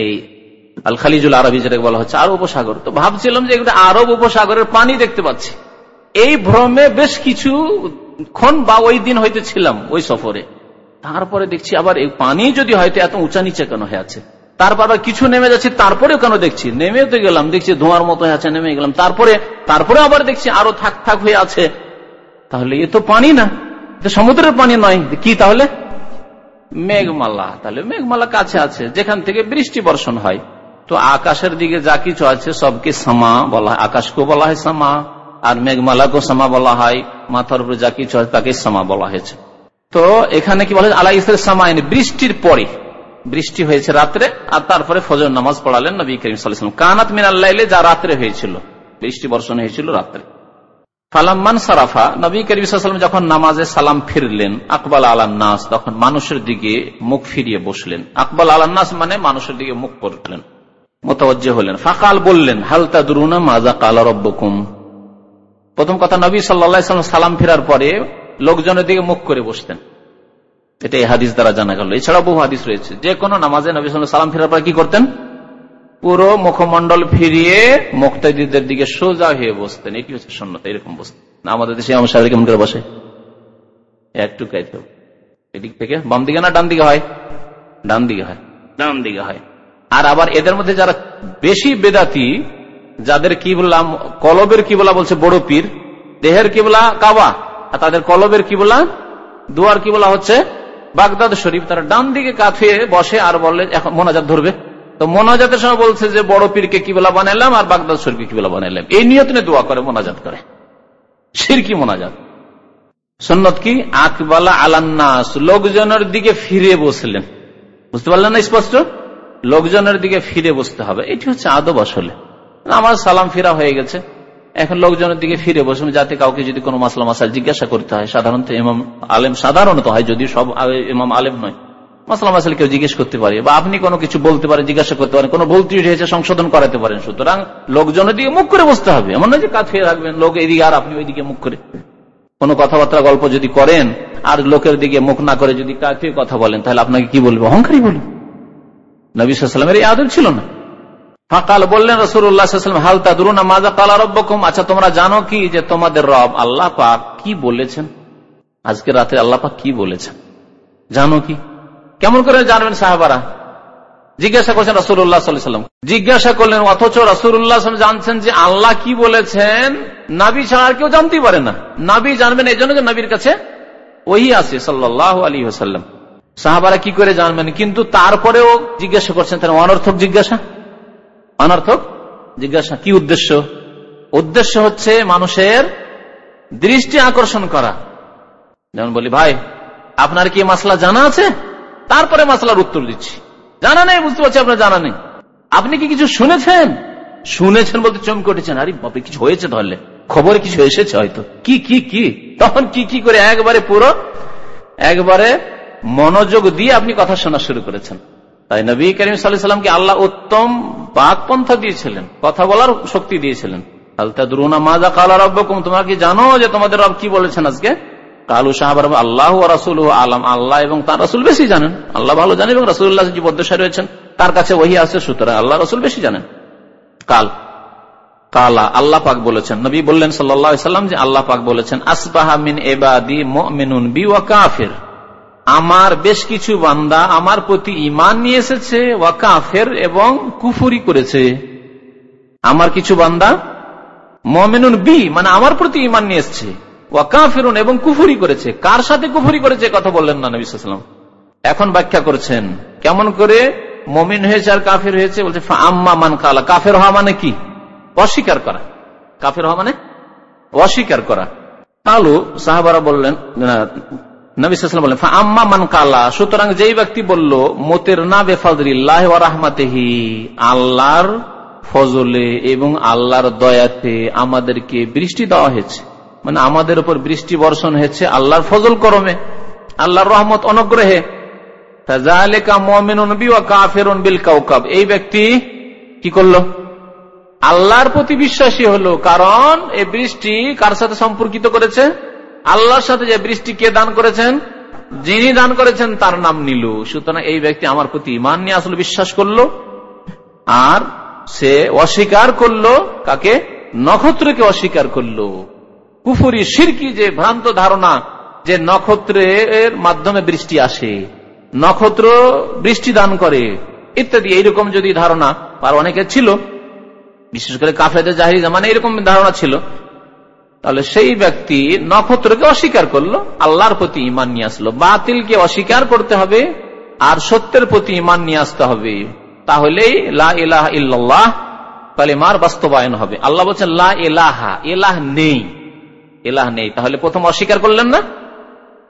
[SPEAKER 1] এই আল খালিজুল আরবি যেটাকে বলা হচ্ছে, আরব উপসাগর। তো ভাবছিলাম যে আরব উপসাগরের পানি দেখতে পাচ্ছি। এই ভ্রমে বেশ কিছু ক্ষণ বা ওই দিন হইতে ছিলাম ওই সফরে। তারপরে দেখছি আবার এই পানি যদি হয়তো এত উঁচা নিচে কেন হয়ে আছে? তারপর আবার কিছু নেমে যাচ্ছে, তারপরেও কেন দেখছি? নেমে তো গেলাম, দেখছি ধোঁয়ার মতো হয়ে আছে, নেমে গেলাম। তারপরে তারপরে আবার দেখছি আরও থাক থাক হয়ে আছে। তাহলে এ তো পানি না। সমুদ্রের পানি নয়। কি তাহলে? মেঘমালা। তাহলে মেঘমালা কাছে আছে, যেখান থেকে বৃষ্টি বর্ষণ হয়। তো আকাশের দিকে যা কিছু আছে, সবকে সামা বলা হয়। আকাশকেও বলা হয় সামা। আর মেঘমালাকেও সামা বলা হয়, মাথার উপরে যা কিছু আছে তাকে সামা বলা হয়েছে। তো এখানে কি বলে? আল্লাহ সামাইন, বৃষ্টির পরে। বৃষ্টি হয়েছে রাত্রে, আর তারপরে ফজর নামাজ পড়ালেন নবী করিম সাল্লাম কানাত মিনাল্লাইলে যা রাত্রে হয়েছিল, বৃষ্টি বর্ষণ হয়েছিল রাত্রে। ফালাম্মান সারাফা, নবী করিম যখন নামাজে সালাম ফিরলেন, আকবাল আলান্নাস তখন মানুষের দিকে মুখ ফিরিয়ে বসলেন। আকবাল আলান্নাস মানে মানুষের দিকে মুখ করলেন মোতাবজ্জ হলেন। ফাকাল বললেন হালতা দুরুনা মাজা কালা রব্বকুম? প্রথম কথা নবী সাল্লা সালাম ফেরার পরে লোকজনের দিকে মুখ করে বসতেন। এটা এই হাদিস দ্বারা জানা গেল। এছাড়াও বহু হাদিস রয়েছে। যে কোনো নামাজে নবী সালাম ফেরার পরে কি করতেন? পুরো মুখমন্ডল ফিরিয়ে মুক্তাদিদের দিকে সোজা হয়ে বসতেন। এটি হচ্ছে সন্ন্যতা এরকম বসতেন। আমাদের দেশে আমার সাহেব কেমন করে বসে? একটু খাইতে এদিক থেকে বাম দিকে না ডান দিকে হয়? ডান দিকে হয়। ডান দিকে হয়। আর আবার এদের মধ্যে যারা বেশি বেদাতি যাদের কি বললাম কলবের কি বলা বলছে বড় পীর, দেহের কি বলা কাবা, আর তাদের কলবের কি বলা দুয়ার কি বলা হচ্ছে বাগদাদ শরীফ। তারা ডান দিকে কাছে বসে আর বললে এখন মোনাজাত ধরবে। তো মোনাজাতের সময় বলছে যে, বড় পীরকে কি বলা বানাইলাম আর বাগদাদ শরীফকে কি বলা বানাইলাম। এই নিয়ত নিয়ে দোয়া করে, মোনাজাত করে। সিরকি মোনাজাত। সন্নত কি? আকবালা আলান্নাস লোকজনের দিকে ফিরে বসলেন। বুঝতে পারলেন না স্পষ্ট? লোকজনের দিকে ফিরে বসতে হবে। এটি হচ্ছে আদব আসলে। আমার সালাম ফিরা হয়ে গেছে। এখন লোকজনের দিকে ফিরে বসুন, যাতে কাউকে যদি কোনো মাসলা মাসাল জিজ্ঞাসা করতে হয়। সাধারণত ইমাম আলেম সাধারণত হয় যদি সব ইমাম আলেম নয়। মাসলা মাসাল কেউ জিজ্ঞেস করতে পারে, বা আপনি কোনো কিছু বলতে পারেন, জিজ্ঞাসা করতে পারেন, কোনো ভুল ত্রুটি হয়েছে, সংশোধন করাতে পারেন। সুতরাং লোকজনের দিকে মুখ করে বসতে হবে। এমন নয় যে কাজ ফিরে রাখবেন, লোক এদিকে আর আপনি ওইদিকে মুখ করে। কোনো কথাবার্তা, গল্প যদি করেন, আর লোকের দিকে মুখ না করে যদি কাকে কথা বলেন, তাহলে আপনাকে কি বলব? অহংকারী বলব নবী সাল্লামের এই আদর ছিল না। ফাঁকাল বললেন রসুল্লাহাম হাল তাদুরুনা মাজা কালা রব্বকুম? আচ্ছা তোমরা জানো কি যে তোমাদের রব আল্লাহ পাক কি বলেছেন? আজকে রাতে আল্লাহ পাক কি বলেছেন? জানো কি? কেমন করে জানবেন সাহাবারা? জিজ্ঞাসা করছেন রসুল্লাহ সাল্লাম জিজ্ঞাসা করলেন, অথচ রসুল্লাহ জানছেন যে আল্লাহ কি বলেছেন? নাবি ছাড়া কেউ জানতেই পারে না। নাবি জানবেন, এই জন্য নবীর কাছে ওই আছে সাল্লাহ আলী হাসাল্লাম সাহাবারা কি করে জানবেন? কিন্তু তারপরেও জিজ্ঞাসা করছেন, তার অনর্থক জিজ্ঞাসা। অনর্থক জিজ্ঞাসা, কি উদ্দেশ্য? উদ্দেশ্য হচ্ছে মানুষের দৃষ্টি আকর্ষণ করা। যেমন বলি, ভাই, আপনার কি মাসলা জানা আছে? তারপরে মাসলার উত্তর দিচ্ছি। জানা নেই, বুঝতে পারছি আপনার জানা নেই। আপনি কি কিছু শুনেছেন? শুনেছেন বলতে চমকে উঠেছেন। আরে বাপে কিছু হয়েছে ধরলে খবরে কিছু এসেছে হয়তো। কি কি কি? তখন কি কি করে একবারে পুরো, একবারে মনোযোগ দিয়ে আপনি কথা শোনা শুরু করেছেন। তাই নবী করিম সাল্লামকে আল্লাহ উত্তম বাকপন্থা দিয়েছিলেন, কথা বলার শক্তি দিয়েছিলেন। মাজা কালা রব্বকুম, তোমরা জানো যে তোমাদের রব কি বলেছেন আজকে? কালু সাহাবার আল্লাহ রাসুল আলম, আল্লাহ এবং তার রাসুল বেশি জানেন। আল্লাহ ভালো জানেন এবং রাসুল্লাহ জীবদ্দশায় রয়েছেন, তার কাছে ওহি আছে, সুতরাং আল্লাহ রসুল বেশি জানেন। কাল, কালা, আল্লাহ পাক বলেছেন। নবী বললেন সাল্লাম যে আল্লাহ পাক বলেছেন আসবাহামিন এবাদি মিনুন বি ওয়া কাফের। আমার বেশ কিছু বান্দা আমার প্রতি ইমান নিয়ে এসেছে, ওয়া কাফের এবং কুফুরি করেছে। আমার কিছু বান্দা মমিনুন বি মানে আমার প্রতি ইমান নিয়ে এসছে ওয়াকা ফেরুন এবং কুফুরি করেছে। কার সাথে কুফুরি করেছে কথা বললেন না নবীলাম এখন ব্যাখ্যা করছেন, কেমন করে মমিন হয়েছে আর কাফের হয়েছে, বলছে আম্মা মান কালা, কাফের হওয়া মানে কি? অস্বীকার করা। কাফের হওয়া মানে? অস্বীকার করা। কালু সাহাবারা বললেন নবীলাম মান কালা সুতরাং যেই ব্যক্তি বলল, মোতের না বেফাদিল্লাহ রাহমাতেহি আল্লাহর ফজলে এবং আল্লাহর দয়াতে আমাদেরকে বৃষ্টি দেওয়া হয়েছে। মানে আমাদের উপর বৃষ্টি বর্ষণ হয়েছে আল্লাহর ফজল করমে, আল্লাহর রহমত অনুগ্রহে। এই ব্যক্তি কি করল? আল্লাহর প্রতি বিশ্বাসী হলো, কারণ এই বৃষ্টি কার সাথে সম্পর্কিত করেছে? আল্লাহর সাথে যে বৃষ্টি কে দান করেছেন, যিনি দান করেছেন, তার নাম নিল। সুতরাং এই ব্যক্তি আমার প্রতি ইমান নিয়ে আসলে বিশ্বাস করল, আর সে অস্বীকার করল, কাকে? নক্ষত্রকে অস্বীকার করল। কুফুরি, সিরকি যে ভ্রান্ত ধারণা, যে নক্ষত্রের মাধ্যমে বৃষ্টি আসে, নক্ষত্র বৃষ্টি দান করে, ইত্যাদি, এইরকম যদি ধারণা, আর অনেকের ছিল, বিশেষ করে কাফেদের জাহির মানে এরকম ধারণা ছিল তাহলে সেই ব্যক্তি নক্ষত্রকে অস্বীকার করল, আল্লাহর প্রতি ইমান নিয়ে আসলো। বাতিলকে অস্বীকার করতে হবে, আর সত্যের প্রতি ইমান নিয়ে আসতে হবে। তাহলেই লা ইলাহ ইল্লাল্লাহ কালিমার বাস্তবায়ন হবে। আল্লাহ বলছেন, লা এলাহা এলাহ নেই। এলাহ নেই, তাহলে প্রথম অস্বীকার করলেন না?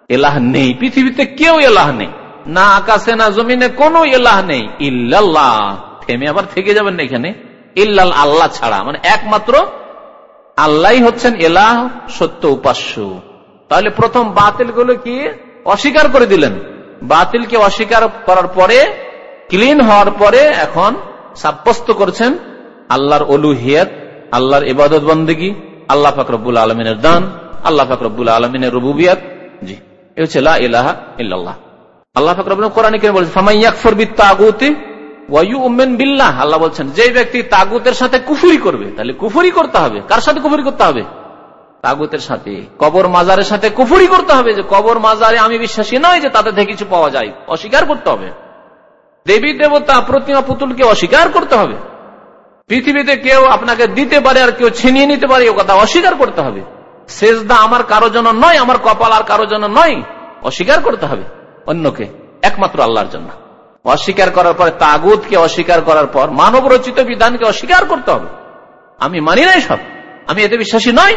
[SPEAKER 1] এলাহ নেই। পৃথিবীতে কেউ এলাহ নেই। না আকাশে, না জমিনে কোন এলাহ নেই। ইল্লাল্লাহ। থেমে আবার থেকে যাবেন না এখানে। ইল্লাল আল্লাহ ছাড়া। মানে একমাত্র আল্লাহ হচ্ছেন এলাহ, সত্য উপাস্য। তাহলে প্রথম বাতিলগুলো কি? অস্বীকার করে দিলেন। বাতিলকে অস্বীকার করার পরে, ক্লিন হওয়ার পরে এখন সাব্যস্ত করছেন আল্লাহর অলুহিয়ত আল্লাহর ইবাদত বন্দী আল্লাহ ফাকরবুল আলমিনের দান, আল্লাহ ফাকরবুল আলমিনের রবুবিয়াত। জি, এ হচ্ছে আল্লাহ ফাকরবুল কোরআন বলছে ফামাইয়াকফর তাগুতি বিল্লাহ, আল্লাহ বলছেন, যে ব্যক্তি তাগুতের সাথে কুফুরি করবে, তাহলে কুফুরি করতে হবে। কার সাথে কুফুরি করতে হবে? তাগুতের সাথে। কবর মাজারের সাথে কুফুরি করতে হবে, যে কবর মাজারে আমি বিশ্বাসী নয় যে তাদের থেকে কিছু পাওয়া যায়। অস্বীকার করতে হবে। দেবী, দেবতা, প্রতিমা, পুতুলকে অস্বীকার করতে হবে। পৃথিবীতে কেউ আপনাকে দিতে পারে আর কেউ ছিনিয়ে নিতে পারে ও কথা অস্বীকার করতে হবে। শেষদা আমার কারও জন্য নয়, আমার কপাল আর কারও জন্য নয়, অস্বীকার করতে হবে অন্যকে, একমাত্র আল্লাহর জন্য। অস্বীকার করার পর তাগুদকে অস্বীকার করার পর মানব রচিত বিধানকে অস্বীকার করতে হবে। আমি মানি নাই সব। আমি এতে বিশ্বাসী নয়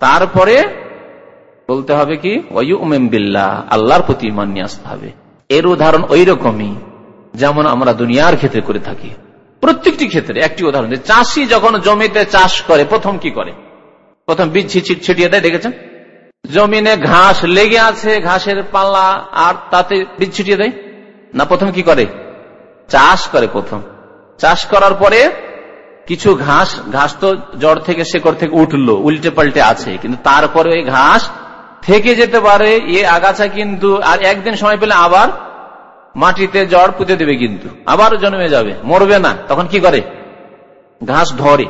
[SPEAKER 1] তারপরে বলতে হবে কি? বিল্লাহ, আল্লাহর প্রতি ইমান নিয়ে আসতে হবে। এর উদাহরণ ওই রকমই যেমন আমরা দুনিয়ার ক্ষেত্রে করে থাকি। প্রত্যেকটি ক্ষেত্রে একটি উদাহরণ চাষি যখন জমিতে চাষ করে, প্রথম কি করে? প্রথম বীজ ছিটিয়ে দেয়, দেখেছেন? জমিনে ঘাস লেগে আছে, ঘাসের পাল্লা আর তাতে বীজ ছিটিয়ে দেয়। না প্রথম কি করে? চাষ করে প্রথম। চাষ করার পরে কিছু ঘাস ঘাস তো জড় থেকে, শেকড় থেকে উঠল, উল্টে পাল্টে আছে। কিন্তু তারপরে ওই ঘাস থেকে যেতে পারে, এ আগাছা কিন্তু, আর একদিন সময় পেলে আবার মাটিতে জড় পুঁতে দেবে কিন্তু। আবার জন্মে যাবে, মরবে না। তখন কি করে? ঘাস ধরে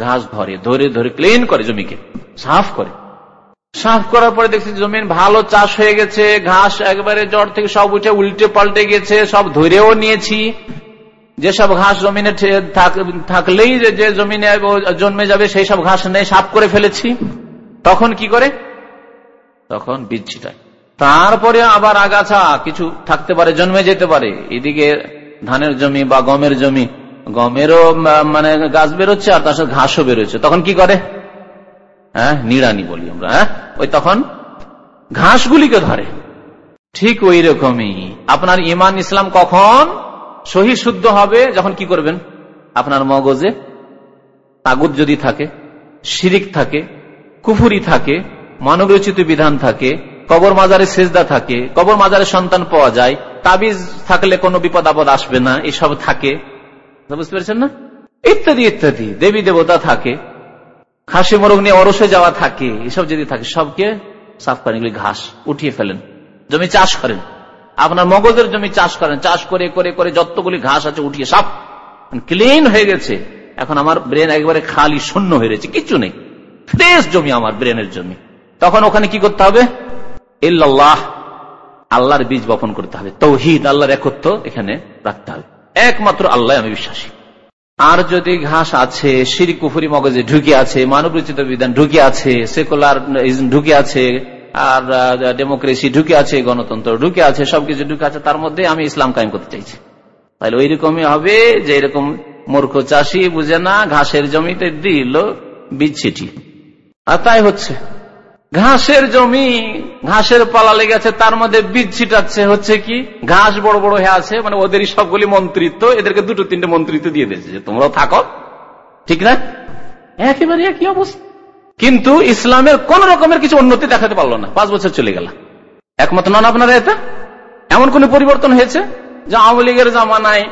[SPEAKER 1] ঘাস ধরে ধরে ধরে ক্লিন করে জমিকে, সাফ করে। সাফ করার পরে দেখছি জমিন ভালো চাষ হয়ে গেছে, ঘাস একবারে জড় থেকে সব উঠে উল্টে পাল্টে গেছে, সব ধরেও নিয়েছি। যেসব ঘাস জমিনে থাকলেই যে জমিনে জন্মে যাবে, সেই সব ঘাস নেই, সাফ করে ফেলেছি। তখন কি করে? তখন বীজ ছিটায় তারপরে আবার আগাছা, কিছু থাকতে পারে, জন্মে যেতে পারে। এদিকে ধানের জমি বা গমের জমি, গমেরও মানে গাছ বেরোচ্ছে আর তার সাথে ঘাসও বেরোচ্ছে। তখন কি করে? হ্যাঁ নিড়ানি বলি আমরা হ্যাঁ? ওই তখন ঘাসগুলিকে ধরে। ঠিক ওই রকমই। আপনার ইমান ইসলাম কখন সহি শুদ্ধ হবে, যখন কি করবেন? আপনার মগজে তাগুদ যদি থাকে, শিরিক থাকে, কুফুরি থাকে মানবরচিত বিধান থাকে, কবর মাজারে সেজদা থাকে, কবর মাজারে সন্তান পাওয়া যায়, তাবিজ থাকলে কোনো বিপদ আপদ আসবে না, এসব থাকে। বুঝতে পেরেছেন না? ইত্যাদি ইত্যাদি। দেবী দেবতা থাকে। খাসি, মোরগ নিয়ে অরসে যাওয়া থাকে, এসব যদি থাকে, সবকে সাফ করেন, এগুলি ঘাস, উঠিয়ে ফেলেন। জমি চাষ করেন। আপনার মগজের জমি চাষ করেন, চাষ করে করে করে যতগুলি ঘাস আছে উঠিয়ে সব ক্লিন হয়ে গেছে। এখন আমার ব্রেন একবারে খালি, শূন্য হয়ে গেছে কিছু নেই। ফ্রেশ জমি আমার ব্রেনের জমি। তখন ওখানে কি করতে হবে? ইল্লাহ আল্লাহর বীজ বপন করতে হবে। তৌহিদ, আল্লাহর একত্র এখানে রাখতে হবে। একমাত্র আল্লাহ আমি বিশ্বাসী। আর যদি ঘাস আছে, সিঁড়ি কুফুরি মগজে ঢুকে আছে মানব রচিত বিধান ঢুকে আছে, সেকুলার ঢুকে আছে, আর ডেমোক্রেসি ঢুকে আছে, গণতন্ত্র ঢুকে আছে, সবকিছু ঢুকে আছে, তার মধ্যে আমি ইসলাম কায়েম করতে চাইছি। তাহলে ওই রকমই হবে যে এরকম মূর্খ চাষি বুঝে না, ঘাসের জমিতে দিল বীজ ছিটি আর তাই হচ্ছে। ঘাসের জমি ঘাসের পালা লেগে আছে তার মধ্যে বীজ ছিটাচ্ছে হচ্ছে কি? ঘাস বড় বড় হয়ে আছে মানে ওদেরই সবগুলি মন্ত্রিত্ব এদেরকে দুটো তিনটে মন্ত্রিত্ব দিয়ে দিয়েছে যে তোমরাও থাকো। ঠিক না? একেবারে কি অবস্থা। কিন্তু ইসলামের কোন রকমের কিছু উন্নতি দেখাতে পারল না। পাঁচ বছর চলে গেল। একমত নন আপনারা এতে? এমন কোন পরিবর্তন হয়েছে? যে আওয়ামী লীগের জামানায়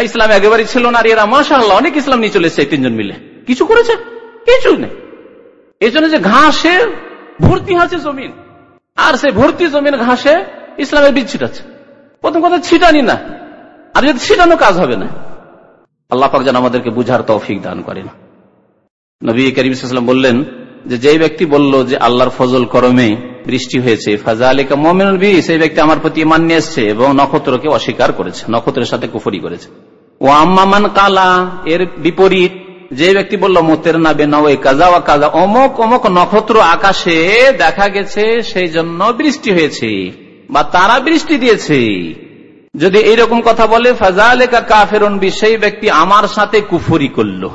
[SPEAKER 1] ইসলাম একেবারে ছিল না আর এরা মাসা অনেক ইসলাম নিয়ে চলেছে তিনজন মিলে। কিছু করেছে? কিছু নেই। এই জন্য যে ঘাসের ভর্তি আছে জমিন। আর সে ভর্তি জমিন ঘাসে ইসলামের বীজ ছিটাচ্ছে প্রথম কথা, ছিটানি না। আর যদি ছিটানো কাজ হবে না, আল্লাহ পাক যেন আমাদেরকে বুঝার তৌফিক দান করেন। নবী করিম বললেন যে, যেই ব্যক্তি বলল যে, আল্লাহর ফজল করমে বৃষ্টি হয়েছে ফাজা আলিকা মোমিনুল বি, সেই ব্যক্তি আমার প্রতি ইমান নিয়ে এসছে এবং নক্ষত্রকে অস্বীকার করেছে, নক্ষত্রের সাথে কুফরি করেছে। ও আম্মামান কালা, এর বিপরীত যে ব্যক্তি বলল, মোতের না বেনা কাজা ওয়া কাজা অমক অমক নক্ষত্র আকাশে দেখা গেছে, সেই জন্য বৃষ্টি হয়েছে বা তারা বৃষ্টি দিয়েছে। যদি এইরকম কথা বলে ফাজা আলেকা কাফের সেই ব্যক্তি আমার সাথে কুফরি করল।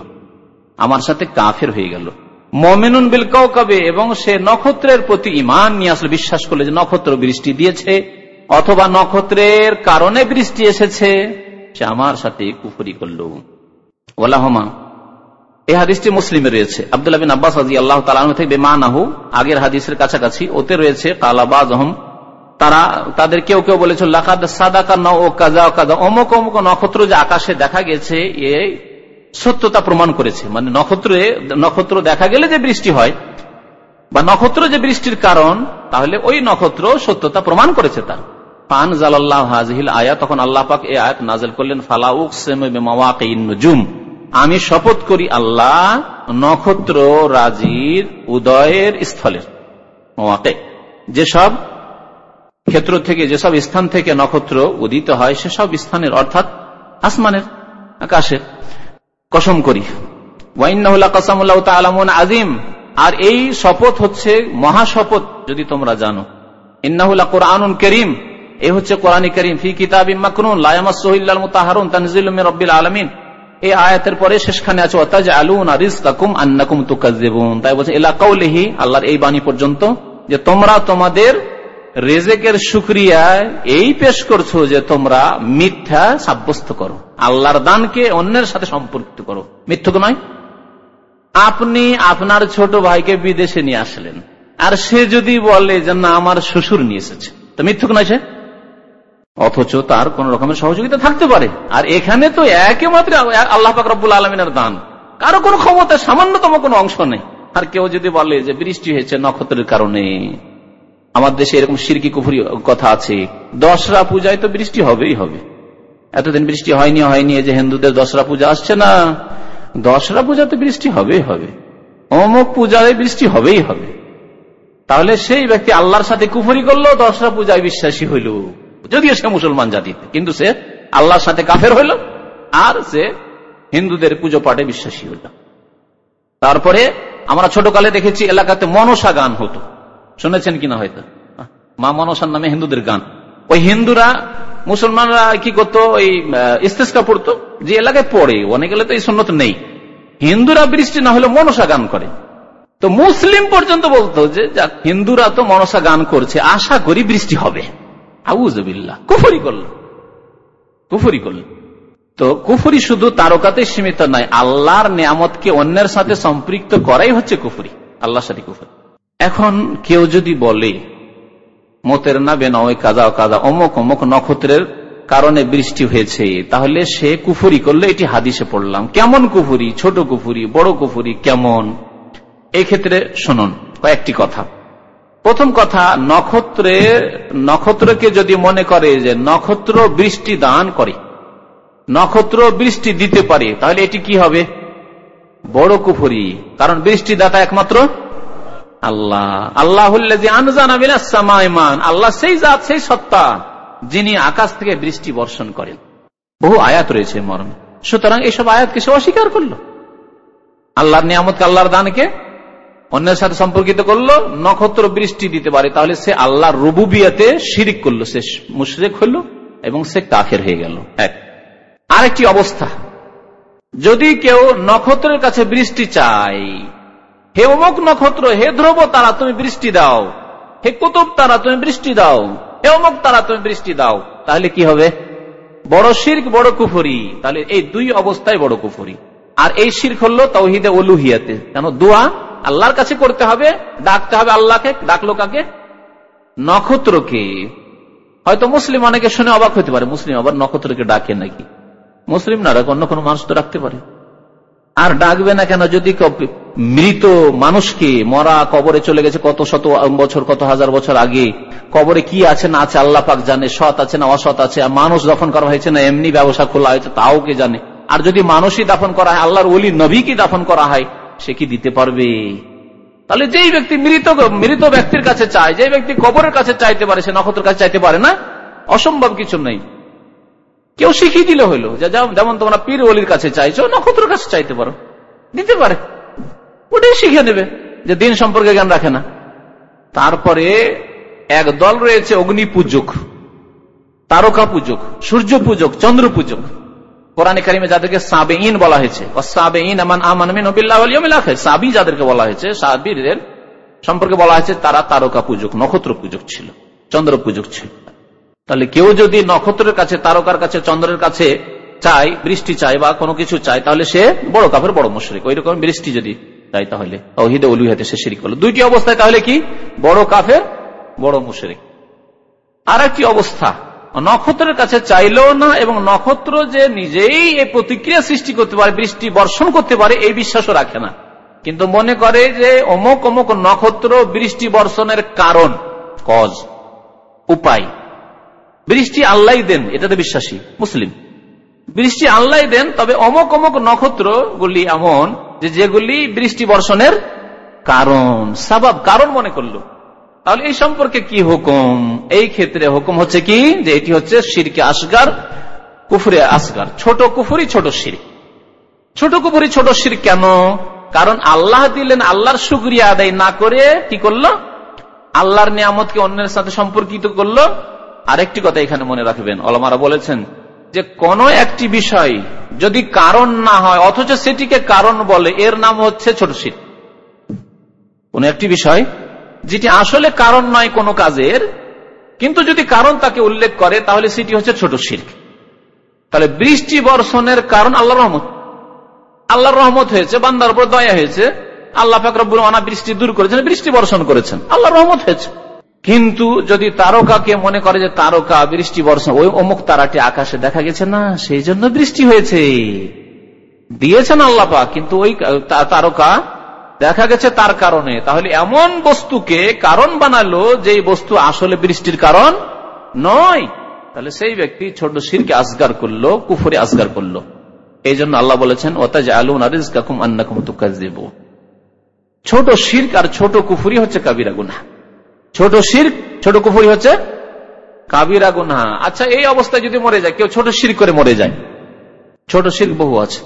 [SPEAKER 1] আমার সাথে কাফের হয়ে গেল। মমিনুন বিল কবে এবং সে নক্ষত্রের প্রতি ইমান নিয়ে আসলে, বিশ্বাস করলে যে নক্ষত্র বৃষ্টি দিয়েছে, অথবা নক্ষত্রের কারণে বৃষ্টি এসেছে। সে আমার সাথে কুফরি করল। ওলাহমা এই হাদিসটি মুসলিমে রয়েছে। আবদুল্লাহ বিন আব্বাস হাজি আল্লাহ তালা থেকে বেমানাহু, আগের হাদিসের কাছাকাছি। ওতে রয়েছে কালাবাজ তারা, তাদের কেউ কেউ কাজা অমুক অমুক নক্ষত্র যে আকাশে দেখা গেছে, এ সত্যতা প্রমাণ করেছে। মানে নক্ষত্রে, নক্ষত্র দেখা গেলে যে বৃষ্টি হয়, বা নক্ষত্র যে বৃষ্টির কারণ, তাহলে ওই নক্ষত্র সত্যতা প্রমাণ করেছে তার। পান জালাল্লাহ হাজহিল আয়া তখন আল্লাহ পাক এ আয়াত নাজেল করলেন ফালাউক নুজুম। আমি শপথ করি আল্লাহ নক্ষত্র রাজির উদয়ের স্থলের যেসব ক্ষেত্র থেকে, যেসব স্থান থেকে নক্ষত্র উদিত হয়, সেসব স্থানের অর্থাৎ আসমানের আকাশের কসম করি। আজিম আর এই শপথ হচ্ছে মহাশপথ, যদি তোমরা জানো। ইন্নাহুল্লাহ কোরআন করিম। এ হচ্ছে কোরআন করিম। ফি কিতাব মাকরুন লায়ামাসহিল্লাল মুতাহারুন। তানজিল রব্বিল আলামিন। এই আয়াতের পরে শেষখানে আছে ওয়াতাজ আলুন রিজকাকুম আন্নাকুম তুকাজ্জিবুন তাই বলছে, ইলা কাউলিহি আল্লাহর এই বাণী পর্যন্ত যে তোমরা তোমাদের রেজেকের সুক্রিয়া এই পেশ করছ যে তোমরা মিথ্যা সাব্যস্ত করো। আল্লাহর দানকে অন্যের সাথে সম্পর্কিত করো। মিথ্যক নয়। আপনি আপনার ছোট ভাইকে বিদেশে নিয়ে আসলেন। আর সে যদি বলে যে, না, আমার শ্বশুর নিয়ে এসেছে। তো মিথ্যুক নয় সে। অথচ তার কোন রকমের সহযোগিতা থাকতে পারে। আর এখানে তো একেমাত্র আল্লাহ রব্বুল আলমিনের দান। কারও কোনো ক্ষমতা সামান্যতম কোনো অংশ নেই। আর কেউ যদি বলে যে বৃষ্টি হয়েছে নক্ষত্রের কারণে, আমার দেশে এরকম সিরকি কুফুরি কথা আছে, দশরা পূজায় তো বৃষ্টি হবেই হবে। এতদিন বৃষ্টি হয়নি হয়নি যে হিন্দুদের দশরা পূজা আসছে না। দশরা পূজাতে বৃষ্টি হবেই হবে। অমুক পূজায় বৃষ্টি হবেই হবে। তাহলে সেই ব্যক্তি আল্লাহর সাথে কুফরি করল দশরা পূজায় বিশ্বাসী হইল। যদিও সে মুসলমান জাতিতে কিন্তু সে আল্লাহর সাথে কাফের হইল, আর সে হিন্দুদের পুজো পাঠে বিশ্বাসী হইল। তারপরে আমরা ছোটকালে দেখেছি এলাকাতে মনসা গান হতো। শুনেছেন কিনা হয়তো? মা মনসার নামে হিন্দুদের গান। ওই হিন্দুরা, মুসলমানরা কি করতো? ওই ইস্তেস্কা পড়তো, যে এলাকায় পড়ে, অনেক এলাকা তো এই সন্ন্যত নেই। হিন্দুরা বৃষ্টি না হলে মনসা গান করে। তো মুসলিম পর্যন্ত বলতো যে হিন্দুরা তো মনসা গান করছে, আশা করি বৃষ্টি হবে। আউজবিল্লা কুফরি করল। কুফরি করল। তো কুফুরি শুধু তারকাতে সীমিত নয়, আল্লাহর নিয়ামতকে অন্যের সাথে সম্পৃক্ত করাই হচ্ছে কুফুরি, আল্লাহর সাথে এখন কেউ যদি বলে, মতের না বেনয় কাদা কাদা, অমক অমক নক্ষত্রের কারণে বৃষ্টি হয়েছে, তাহলে সে কুফুরি করলে এটি হাদিসে পড়লাম। কেমন কুফুরি? ছোট কুফুরি, বড় কুফুরি, কেমন? এই ক্ষেত্রে শুনুন কয়েকটি কথা। প্রথম কথা নক্ষত্রে নক্ষত্রকে যদি মনে করে যে নক্ষত্র বৃষ্টি দান করে, নক্ষত্র বৃষ্টি দিতে পারে, তাহলে এটি কি হবে? বড় কুফুরি। কারণ বৃষ্টি দাতা একমাত্র আল্লাহ। আল্লাহ আল্লাহ সেই জাত, সেই সত্তা, যিনি আকাশ থেকে বৃষ্টি বর্ষণ করেন। বহু আয়াত রয়েছে মরম। সুতরাং এইসব আয়াতকে সে অস্বীকার করল। আল্লাহর নিয়ামত আল্লাহর দানকে অন্যের সাথে সম্পর্কিত করল, নক্ষত্র বৃষ্টি দিতে পারে, তাহলে সে আল্লাহর রবুবিয়াতে শিরিক করল, সে মুশরেক হইল এবং সে কাফের হয়ে গেল। এক। আরেকটি অবস্থা। যদি কেউ নক্ষত্রের কাছে বৃষ্টি চায়, হে অমুক নক্ষত্র, হে ধ্রুব তারা, তুমি বৃষ্টি দাও। হে কুতুব তারা, তুমি বৃষ্টি দাও। হে অমুক তারা, তুমি বৃষ্টি দাও। তাহলে কি হবে? বড় শির্ক, বড় কুফুরি। তাহলে এই দুই অবস্থায় বড় কুফুরি। আর এই শির্ক হলো তৌহিদে অলুহিয়াতে কেন? দোয়া আল্লাহর কাছে করতে হবে, ডাকতে হবে আল্লাহকে, ডাকলো কাকে? নক্ষত্রকে। হয়তো মুসলিম অনেকে শুনে অবাক হতে পারে, মুসলিম আবার নক্ষত্রকে ডাকে নাকি? মুসলিম না, অন্য কোনো মানুষ তো রাখতে পারে। আর ডাকবে না কেন যদি মৃত মানুষকে মরা কবরে চলে গেছে কত শত বছর, কত হাজার বছর আগে, কবরে কি আছে না আছে আল্লাহ পাক জানে, সৎ আছে না অসৎ আছে, আর মানুষ দফন করা হয়েছে না, এমনি ব্যবসা খোলা হয়েছে, তাও কে জানে? আর যদি মানুষই দাফন করা হয়, আল্লাহর ওলি নবীকে দাফন করা হয় সে কি দিতে পারবে? তাহলে যেই ব্যক্তি মৃত মৃত ব্যক্তির কাছে চায় যে ব্যক্তি কবরের কাছে চাইতে পারে, সে নক্ষত্রের কাছে চাইতে পারে না? অসম্ভব কিছু নেই। কেউ শিখিয়ে দিলে হইল যেমন তোমরা পীর অলির কাছে চাইছো, নক্ষত্রের কাছে চাইতে পারো। দিতে পারে। ওটাই শিখে নেবে, যে দিন সম্পর্কে জ্ঞান রাখে না। তারপরে এক দল রয়েছে অগ্নি পূজক তারকা পূজক, সূর্য পূজক, চন্দ্র পূজক। কোরআন কারিমে যাদেরকে সাবে ইন বলা হয়েছে সাবে ইন আমান আমান সাবি যাদেরকে বলা হয়েছে, সাবিদের সম্পর্কে বলা হয়েছে তারা তারকা পূজক, নক্ষত্র পূজক ছিল, চন্দ্র পূজক ছিল। তাহলে কেউ যদি নক্ষত্রের কাছে, তারকার কাছে, চন্দ্রের কাছে চাই বৃষ্টি চাই বা কোনো কিছু চাই তাহলে সে বড় কাফের, বড় মুশরিক। ওই রকম বৃষ্টি যদি চাই তাহলে অহিদে উলুহাতে সে শিরিক করল। দুইটি অবস্থায় তাহলে কি? বড় কাফের, বড় মুশরিক। আর একটি অবস্থা নক্ষত্রের কাছে চাইলেও না, এবং নক্ষত্র যে নিজেই এই প্রতিক্রিয়া সৃষ্টি করতে পারে, বৃষ্টি বর্ষণ করতে পারে, এই বিশ্বাসও রাখে না। কিন্তু মনে করে যে অমুক অমুক নক্ষত্র বৃষ্টি বর্ষণের কারণ, কজ, উপায়। বৃষ্টি আল্লাহ দেন, এটাতে বিশ্বাসী, মুসলিম। বৃষ্টি আল্লাহ দেন, তবে অমুক অমুক নক্ষত্রগুলি এমন যে যেগুলি বৃষ্টি বর্ষণের কারণ, সাবাব, কারণ মনে করল। তাহলে এই সম্পর্কে কি হুকুম? এই ক্ষেত্রে হুকুম হচ্ছে কি? যে এটি হচ্ছে শিরকে আসগার, কুফুরে আসগার। ছোট কুফুরি, ছোট শির। ছোট কুফুরি, ছোট শির কেন? কারণ আল্লাহ দিলেন আল্লাহর সুক্রিয়া আদায় না করে কি করল? আল্লাহর নিয়ামতকে অন্যের সাথে সম্পর্কিত করল। আরেকটি কথা এখানে মনে রাখবেন। অলমারা বলেছেন যে কোন একটি বিষয় যদি কারণ না হয়, অথচ সেটিকে কারণ বলে, এর নাম হচ্ছে ছোট শির। কোন একটি বিষয় যেটি আসলে কারণ নয় কোনো কাজের, কিন্তু যদি কারণ তাকে উল্লেখ করে, তাহলে সেটি হচ্ছে ছোট শির্ক। তাহলে বৃষ্টি বর্ষণের কারণ আল্লাহ রহমত। আল্লাহর রহমত হয়েছে, বান্দার উপর দয়া হয়েছে। আল্লাহ ফাকরবুল আনা বৃষ্টি দূর করেছেন, বৃষ্টি বর্ষণ করেছেন। আল্লাহ রহমত হয়েছে। কিন্তু যদি তারকাকে মনে করে যে তারকা বৃষ্টি বর্ষণ, ওই অমুক তারাটি আকাশে দেখা গেছে, না, সেই জন্য বৃষ্টি হয়েছে। দিয়েছেন আল্লাপা কিন্তু ওই তারকা দেখা গেছে তার কারণে। তাহলে এমন বস্তুকে কারণ বানালো যে বস্তু আসলে বৃষ্টির কারণ নয়। তাহলে সেই ব্যক্তি ছোট শিরকে আসগার করল, কুফরে আসগার করল। এই জন্য আল্লাহ বলেছেন ওতাজ আলু নারিজাকুম আন্নাকুম তুকাজিব ছোট শির্ক আর ছোট কুফুরি হচ্ছে কাবিরা গুনা ছোট শির্ক, ছোট কুফুরি হচ্ছে কাবিরা গুনা আচ্ছা এই অবস্থায় যদি মরে যায়, কেউ ছোট শির করে মরে যায়। ছোট শির বহু আছে।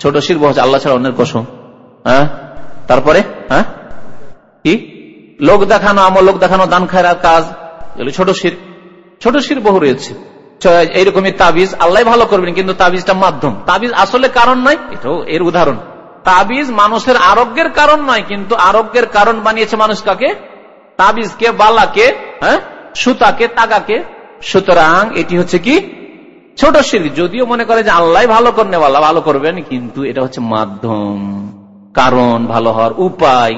[SPEAKER 1] ছোট শির বহু আছে, আল্লাহ ছাড়া অন্যের কসম। হ্যাঁ? তারপরে হ্যাঁ? কি? লোক দেখানো, আমল লোক দেখানো, দান খায়রার কাজ, এগুলো ছোট শির ছোট শির বহু রয়েছে। এইরকমই তাবিজ, আল্লাহ ভালো করবেন, কিন্তু তাবিজটা মাধ্যম। তাবিজ আসলে কারণ নয়, এটাও এর উদাহরণ। তাবিজ মানুষের আরোগ্যের কারণ নয়, কিন্তু আরোগ্যের কারণ বানিয়েছে মানুষ কাকে? তাবিজকে, বালাকে হ্যাঁ? সুতাকে, তাগাকে। সুতরাং এটি হচ্ছে কি? ছোট শির। যদিও মনে করে যে আল্লাহ ভালো করনে ভালো করবেন, কিন্তু এটা হচ্ছে মাধ্যম। কারণ, ভালো হওয়ার উপায়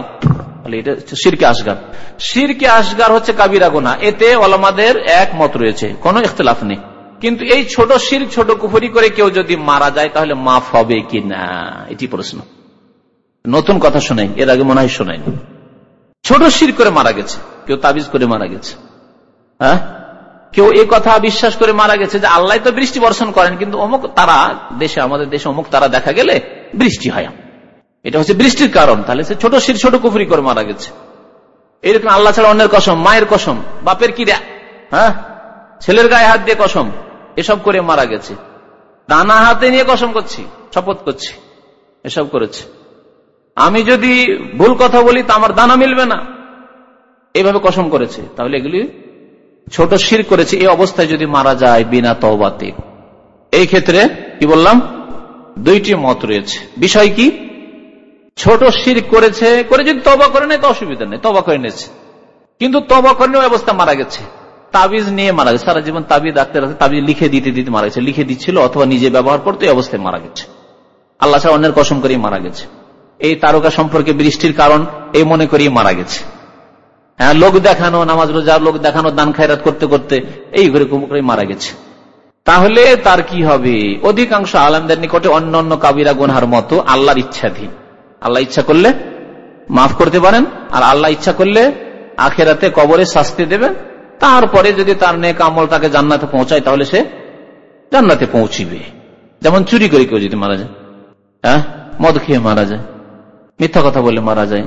[SPEAKER 1] এটা সিরকে আসগার সিরকে আসগার হচ্ছে কাবিরা গোনা এতে ওলামাদের এক মত রয়েছে নেই। কিন্তু এই ছোট শির, ছোট করে কেউ যদি মারা যায়, তাহলে মাফ হবে কি না? এটি প্রশ্ন। নতুন কথা শোনাই, এর আগে মনে হয় শোনাই ছোট শির করে মারা গেছে, কেউ তাবিজ করে মারা গেছে। হ্যাঁ? কেউ এই কথা বিশ্বাস করে মারা গেছে যে আল্লাহ তো বৃষ্টি বর্ষণ করেন, কিন্তু অমুক তারা দেশে, আমাদের দেশে অমুক তারা দেখা গেলে বৃষ্টি হয়। এটা হচ্ছে বৃষ্টির কারণ। তাহলে সে ছোট শির, ছোট কুফরি করে মারা গেছে। এইরকম আল্লাহ ছাড়া অন্যের কসম, মায়ের কসম, বাপের কি হ্যাঁ? ছেলের গায়ে হাত দিয়ে কসম, এসব করে মারা গেছে। দানা হাতে নিয়ে কসম করছি, শপথ করছি, এসব করেছে। আমি যদি ভুল কথা বলি, তা আমার দানা মিলবে না। এইভাবে কসম করেছে। তাহলে এগুলি ছোট শির করেছে। এই অবস্থায় যদি মারা যায় বিনা তওবাতে। এই ক্ষেত্রে কি বললাম? দুইটি মত রয়েছে। বিষয় কি? ছোট শির করেছে, করে যদি তবা করে নেয় তো অসুবিধা নেই তবা করে নিয়েছে। কিন্তু তবা করে অবস্থা মারা গেছে। তাবিজ নিয়ে মারা গেছে, সারা জীবন তাবিজ ডাক্তার আছে তাবিজ লিখে দিতে দিতে মারা গেছে, লিখে দিচ্ছিল অথবা নিজে ব্যবহার করতে অবস্থায় মারা গেছে। আল্লাহ ছাড়া অন্যের কসম করেই মারা গেছে। এই তারকা সম্পর্কে বৃষ্টির কারণ এই মনে করেই মারা গেছে। হ্যাঁ লোক দেখানো, নামাজ রোজা লোক দেখানো, দান খায়রাত করতে করতে এই করে করে মারা গেছে। তাহলে তার কি হবে? অধিকাংশ আলমদের নিকটে অন্য অন্য কাবিরা গোনহার মতো আল্লাহর ইচ্ছাধীন। আল্লাহ ইচ্ছা করলে মাফ করতে পারেন, আর আল্লাহ ইচ্ছা করলে আখেরাতে কবরে শাস্তি দেবেন। তারপরে যদি তার নেক আমল তাকে জান্নাতে পৌঁছায়, তাহলে সে জান্নাতে পৌঁছিবে। যেমন চুরি করে কেউ যদি মারা যায় হ্যাঁ? মদ খেয়ে মারা যায়, মিথ্যা কথা বলে মারা যায়,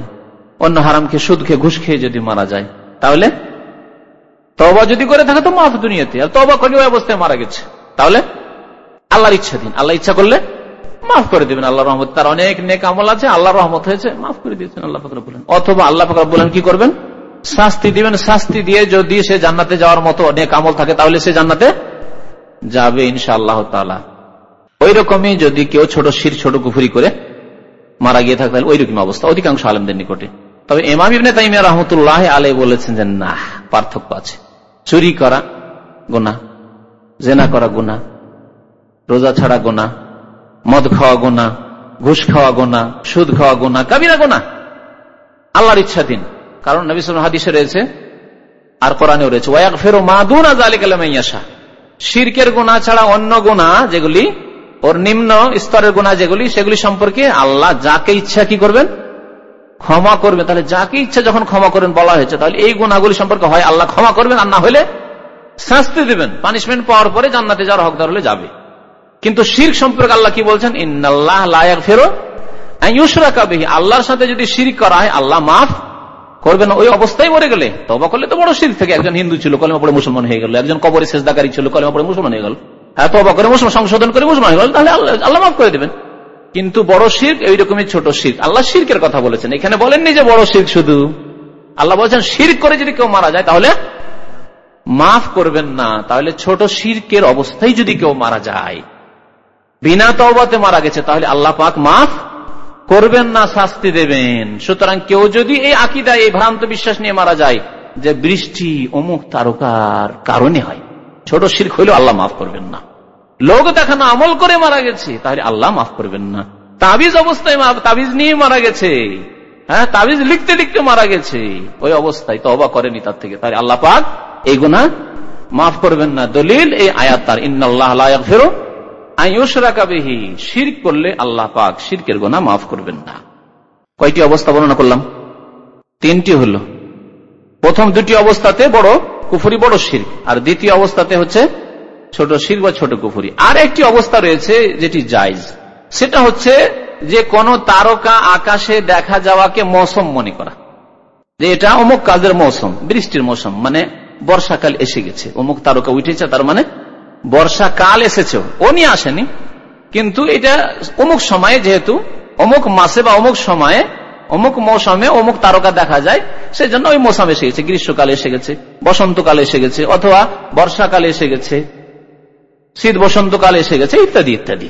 [SPEAKER 1] অন্য হারাম খেয়ে সুদ খেয়ে ঘুষ খেয়ে যদি মারা যায়, তাহলে তবা যদি করে থাকে তো মাফ দুনিয়াতে। আর তবা করে অবস্থায় মারা গেছে। তাহলে আল্লাহর ইচ্ছা দিন। আল্লাহ ইচ্ছা করলে মাফ করে দিবেন আল্লাহ রহমত। তার অনেক নেক আমল আছে আল্লাহ রহমত হয়েছে, মাফ করে দিয়েছেন আল্লাহ ফকর বলেন অথবা আল্লাহ ফকর বলেন কি করবেন? শাস্তি দিবেন, শাস্তি দিয়ে যদি সে জান্নাতে যাওয়ার মতো অনেক আমল থাকে, তাহলে সে জান্নাতে যাবে ইনশা আল্লাহ তালা ওই রকমই যদি কেউ ছোট শির, ছোট কুফুরি করে মারা গিয়ে থাকে, তাহলে ওই রকম অবস্থা, অধিকাংশ আলমদের নিকটে। তবে এমাম ইবনে তাইমিয়া রহমতুল্লাহ আলাই বলেছেন যে, না, পার্থক্য আছে। চুরি করা গোনা জেনা করা গোনা রোজা ছাড়া গোনা মদ খাওয়া গোনা ঘুষ খাওয়া গোনা সুদ খাওয়া গোনা কাবিরা গোনা আল্লাহর ইচ্ছা দিন। কারণ নবিসম হাদিসে রয়েছে আর কোরআনেও রয়েছে ওয়াক ফেরো মাদুন আজালিকালামাইয়াশা শিরকের গোনা ছাড়া অন্য গোনা যেগুলি, ওর নিম্ন স্তরের গোনা যেগুলি, সেগুলি সম্পর্কে আল্লাহ যাকে ইচ্ছা কি করবেন? ক্ষমা করবে। তাহলে যাকে ইচ্ছা যখন ক্ষমা করবেন বলা হয়েছে, তাহলে এই গুণাগুলি সম্পর্কে হয় আল্লাহ ক্ষমা করবেন, আর না হলে শাস্তি দেবেন। পানিশমেন্ট পাওয়ার পরে জান্নাতে যাওয়ার হকদার হলে যাবে। কিন্তু শির সম্পর্কে আল্লাহ কি বলছেন? ইন্নআল্লাহ লায়াক ফেরো আল্লাহর সাথে যদি শির করা হয়, আল্লাহ মাফ করবেন। ওই অবস্থায় মরে গেলে তবা করলে তো বড় শির থেকে একজন হিন্দু ছিল, কলেমা পড়ে মুসলমান হয়ে গেল। একজন কবরে শেষদাকারী ছিল, কলেমা পড়ে মুসলমান হয়ে গেল। হ্যাঁ তবা করে মুসলমান, সংশোধন করে মুসলমান হয়ে গেল, তাহলে আল্লাহ মাফ করে দেবেন। কিন্তু বড় শির্ক এইরকমই ছোট শির্ক। আল্লাহ শির্কের কথা বলেছেন। এখানে বলেননি যে বড় শির্ক শুধু। আল্লাহ বলছেন, শির্ক করে যদি কেউ মারা যায়, তাহলে মাফ করবেন না। তাহলে ছোট শির্কের অবস্থায় যদি কেউ মারা যায় বিনা তওবাতে মারা গেছে, তাহলে আল্লাহ পাক মাফ করবেন না, শাস্তি দেবেন। সুতরাং কেউ যদি এই আকিদায়, এই ভ্রান্ত বিশ্বাস নিয়ে মারা যায়, যে বৃষ্টি অমুক তারকার কারণে হয়, ছোট শির্ক হইলেও আল্লাহ মাফ করবেন না। লোক দেখানো আমল করে মারা গেছে, তাহলে আল্লাহ মাফ করবেন না। তাবিজ অবস্থায় তাবিজ নিয়ে মারা গেছে হ্যাঁ তাবিজ লিখতে লিখতে মারা গেছে, ওই অবস্থায় তো অবা করেনি তার থেকে, তাহলে আল্লাহ পাক এই গুণা মাফ করবেন না। দলিল এই আয়াত তার ইন্নআল্লাহ ফেরো আইসরাকাবেহি শির করলে আল্লাহ পাক শিরকের গোনা মাফ করবেন না। কয়টি অবস্থা বর্ণনা করলাম? তিনটি হলো, প্রথম দুটি অবস্থাতে বড় কুফুরি, বড় আর দ্বিতীয় অবস্থাতে হচ্ছে ছোট শির বা ছোট কুফুরি। আর একটি অবস্থা রয়েছে যেটি জায়জ, সেটা হচ্ছে যে কোন তারকা আকাশে দেখা যাওয়াকে মৌসুম মনে করা। যে এটা অমুক কাজের মৌসুম, বৃষ্টির মৌসুম মানে বর্ষাকাল এসে গেছে, অমুক তারকা উঠেছে, তার মানে বর্ষাকাল এসেছে। ও নিয়ে আসেনি। কিন্তু এটা অমুক সময়ে যেহেতু, অমুক মাসে বা অমুক সময়ে, অমুক মৌসুমে অমুক তারকা দেখা যায় সেই জন্য ওই মৌসুম এসে গেছে, গ্রীষ্মকালে এসে গেছে, বসন্তকালে এসে গেছে, অথবা বর্ষাকালে এসে গেছে, শীত বসন্তকাল এসে গেছে, ইত্যাদি ইত্যাদি।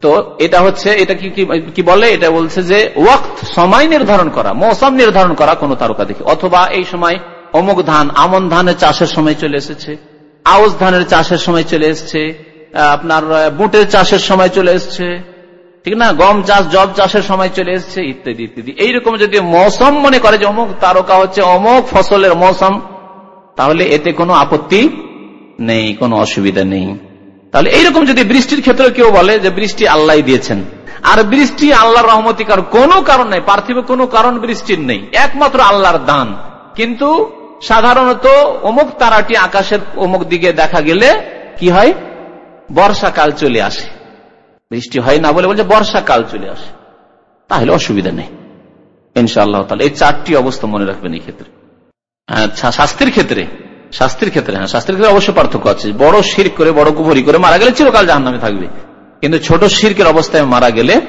[SPEAKER 1] তো এটা হচ্ছে, এটা কি কি বলে? এটা বলছে যে ওয়াক্ত, সময় নির্ধারণ করা, মৌসুম নির্ধারণ করা কোন তারকা দেখে। অথবা এই সময় অমুক ধান, আমন ধানের চাষের সময় চলে এসেছে। আউস ধানের চাষের সময় চলে এসছে আপনার বুটের চাষের সময় চলে এসছে, ঠিক না? গম চাষ, জব চাষের সময় চলে এসছে, ইত্যাদি ইত্যাদি। এইরকম যদি মৌসুম মনে করে যে অমুক তারকা হচ্ছে অমুক ফসলের মৌসুম, তাহলে এতে কোনো আপত্তি নেই, কোনো অসুবিধা নেই। তাহলে এইরকম যদি বৃষ্টির ক্ষেত্রে কেউ বলে যে বৃষ্টি আল্লাহ দিয়েছেন, আর বৃষ্টি আল্লাহর রহমতিকার কোনো কারণ নেই, পার্থিব কোনো কারণ বৃষ্টির নেই, একমাত্র আল্লাহর দান। কিন্তু সাধারণত অমুক তারাটি আকাশের অমুক দিকে দেখা গেলে কি হয়? বর্ষাকাল চলে আসে। বৃষ্টি হয় না বলে বলছে বর্ষাকাল চলে আসে। তাহলে অসুবিধা নেই। ইনশাআল্লাহ তাহলে এই চারটি অবস্থা মনে রাখবেন এই ক্ষেত্রে। আচ্ছা শাস্তির ক্ষেত্রে। শাস্তির ক্ষেত্রে হ্যাঁ শাস্তির ক্ষেত্রে অবশ্যই পার্থক্য আছে। বড় শির করে, বড় কুভরি করে মারা গেলে চিরকাল জাহান নামে থাকবে। কিন্তু ছোট শিরকের অবস্থায় মারা গেলে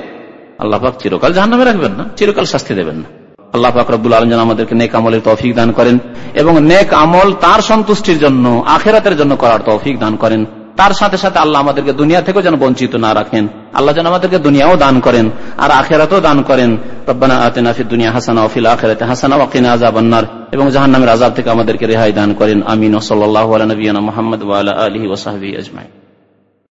[SPEAKER 1] আল্লাহ চিরকাল জাহান নামে রাখবেন না। চিরকাল শাস্তি দেবেন না। আল্লাহ ফাকরাবুল আলম যেন আমাদেরকে নেক আমলের তৌফিক দান করেন এবং নেক আমল তার সন্তুষ্টির জন্য, আখেরাতের জন্য করার তৌফিক দান করেন। তার সাথে সাথে আল্লাহ আমাদেরকে দুনিয়া থেকেও যেন বঞ্চিত না রাখেন। আল্লাহ যেন আমাদেরকে দুনিয়াও দান করেন আর আখেরাতেও দান করেন। রব্বানা আতেনা ফিদ দুনিয়া হাসানা অফিল আখেরাতে হাসানা ওয়াকিনা আযাবান্নার। এবং জাহান্নামের আযাব থেকে আমাদেরকে রেহাই দান করেন। আমিন। ওয়া সাল্লাল্লাহু আলা নবিয়ানা মুহাম্মদ ওয়া আলা আলিহি ওয়া সাহবিহি আজমাইন।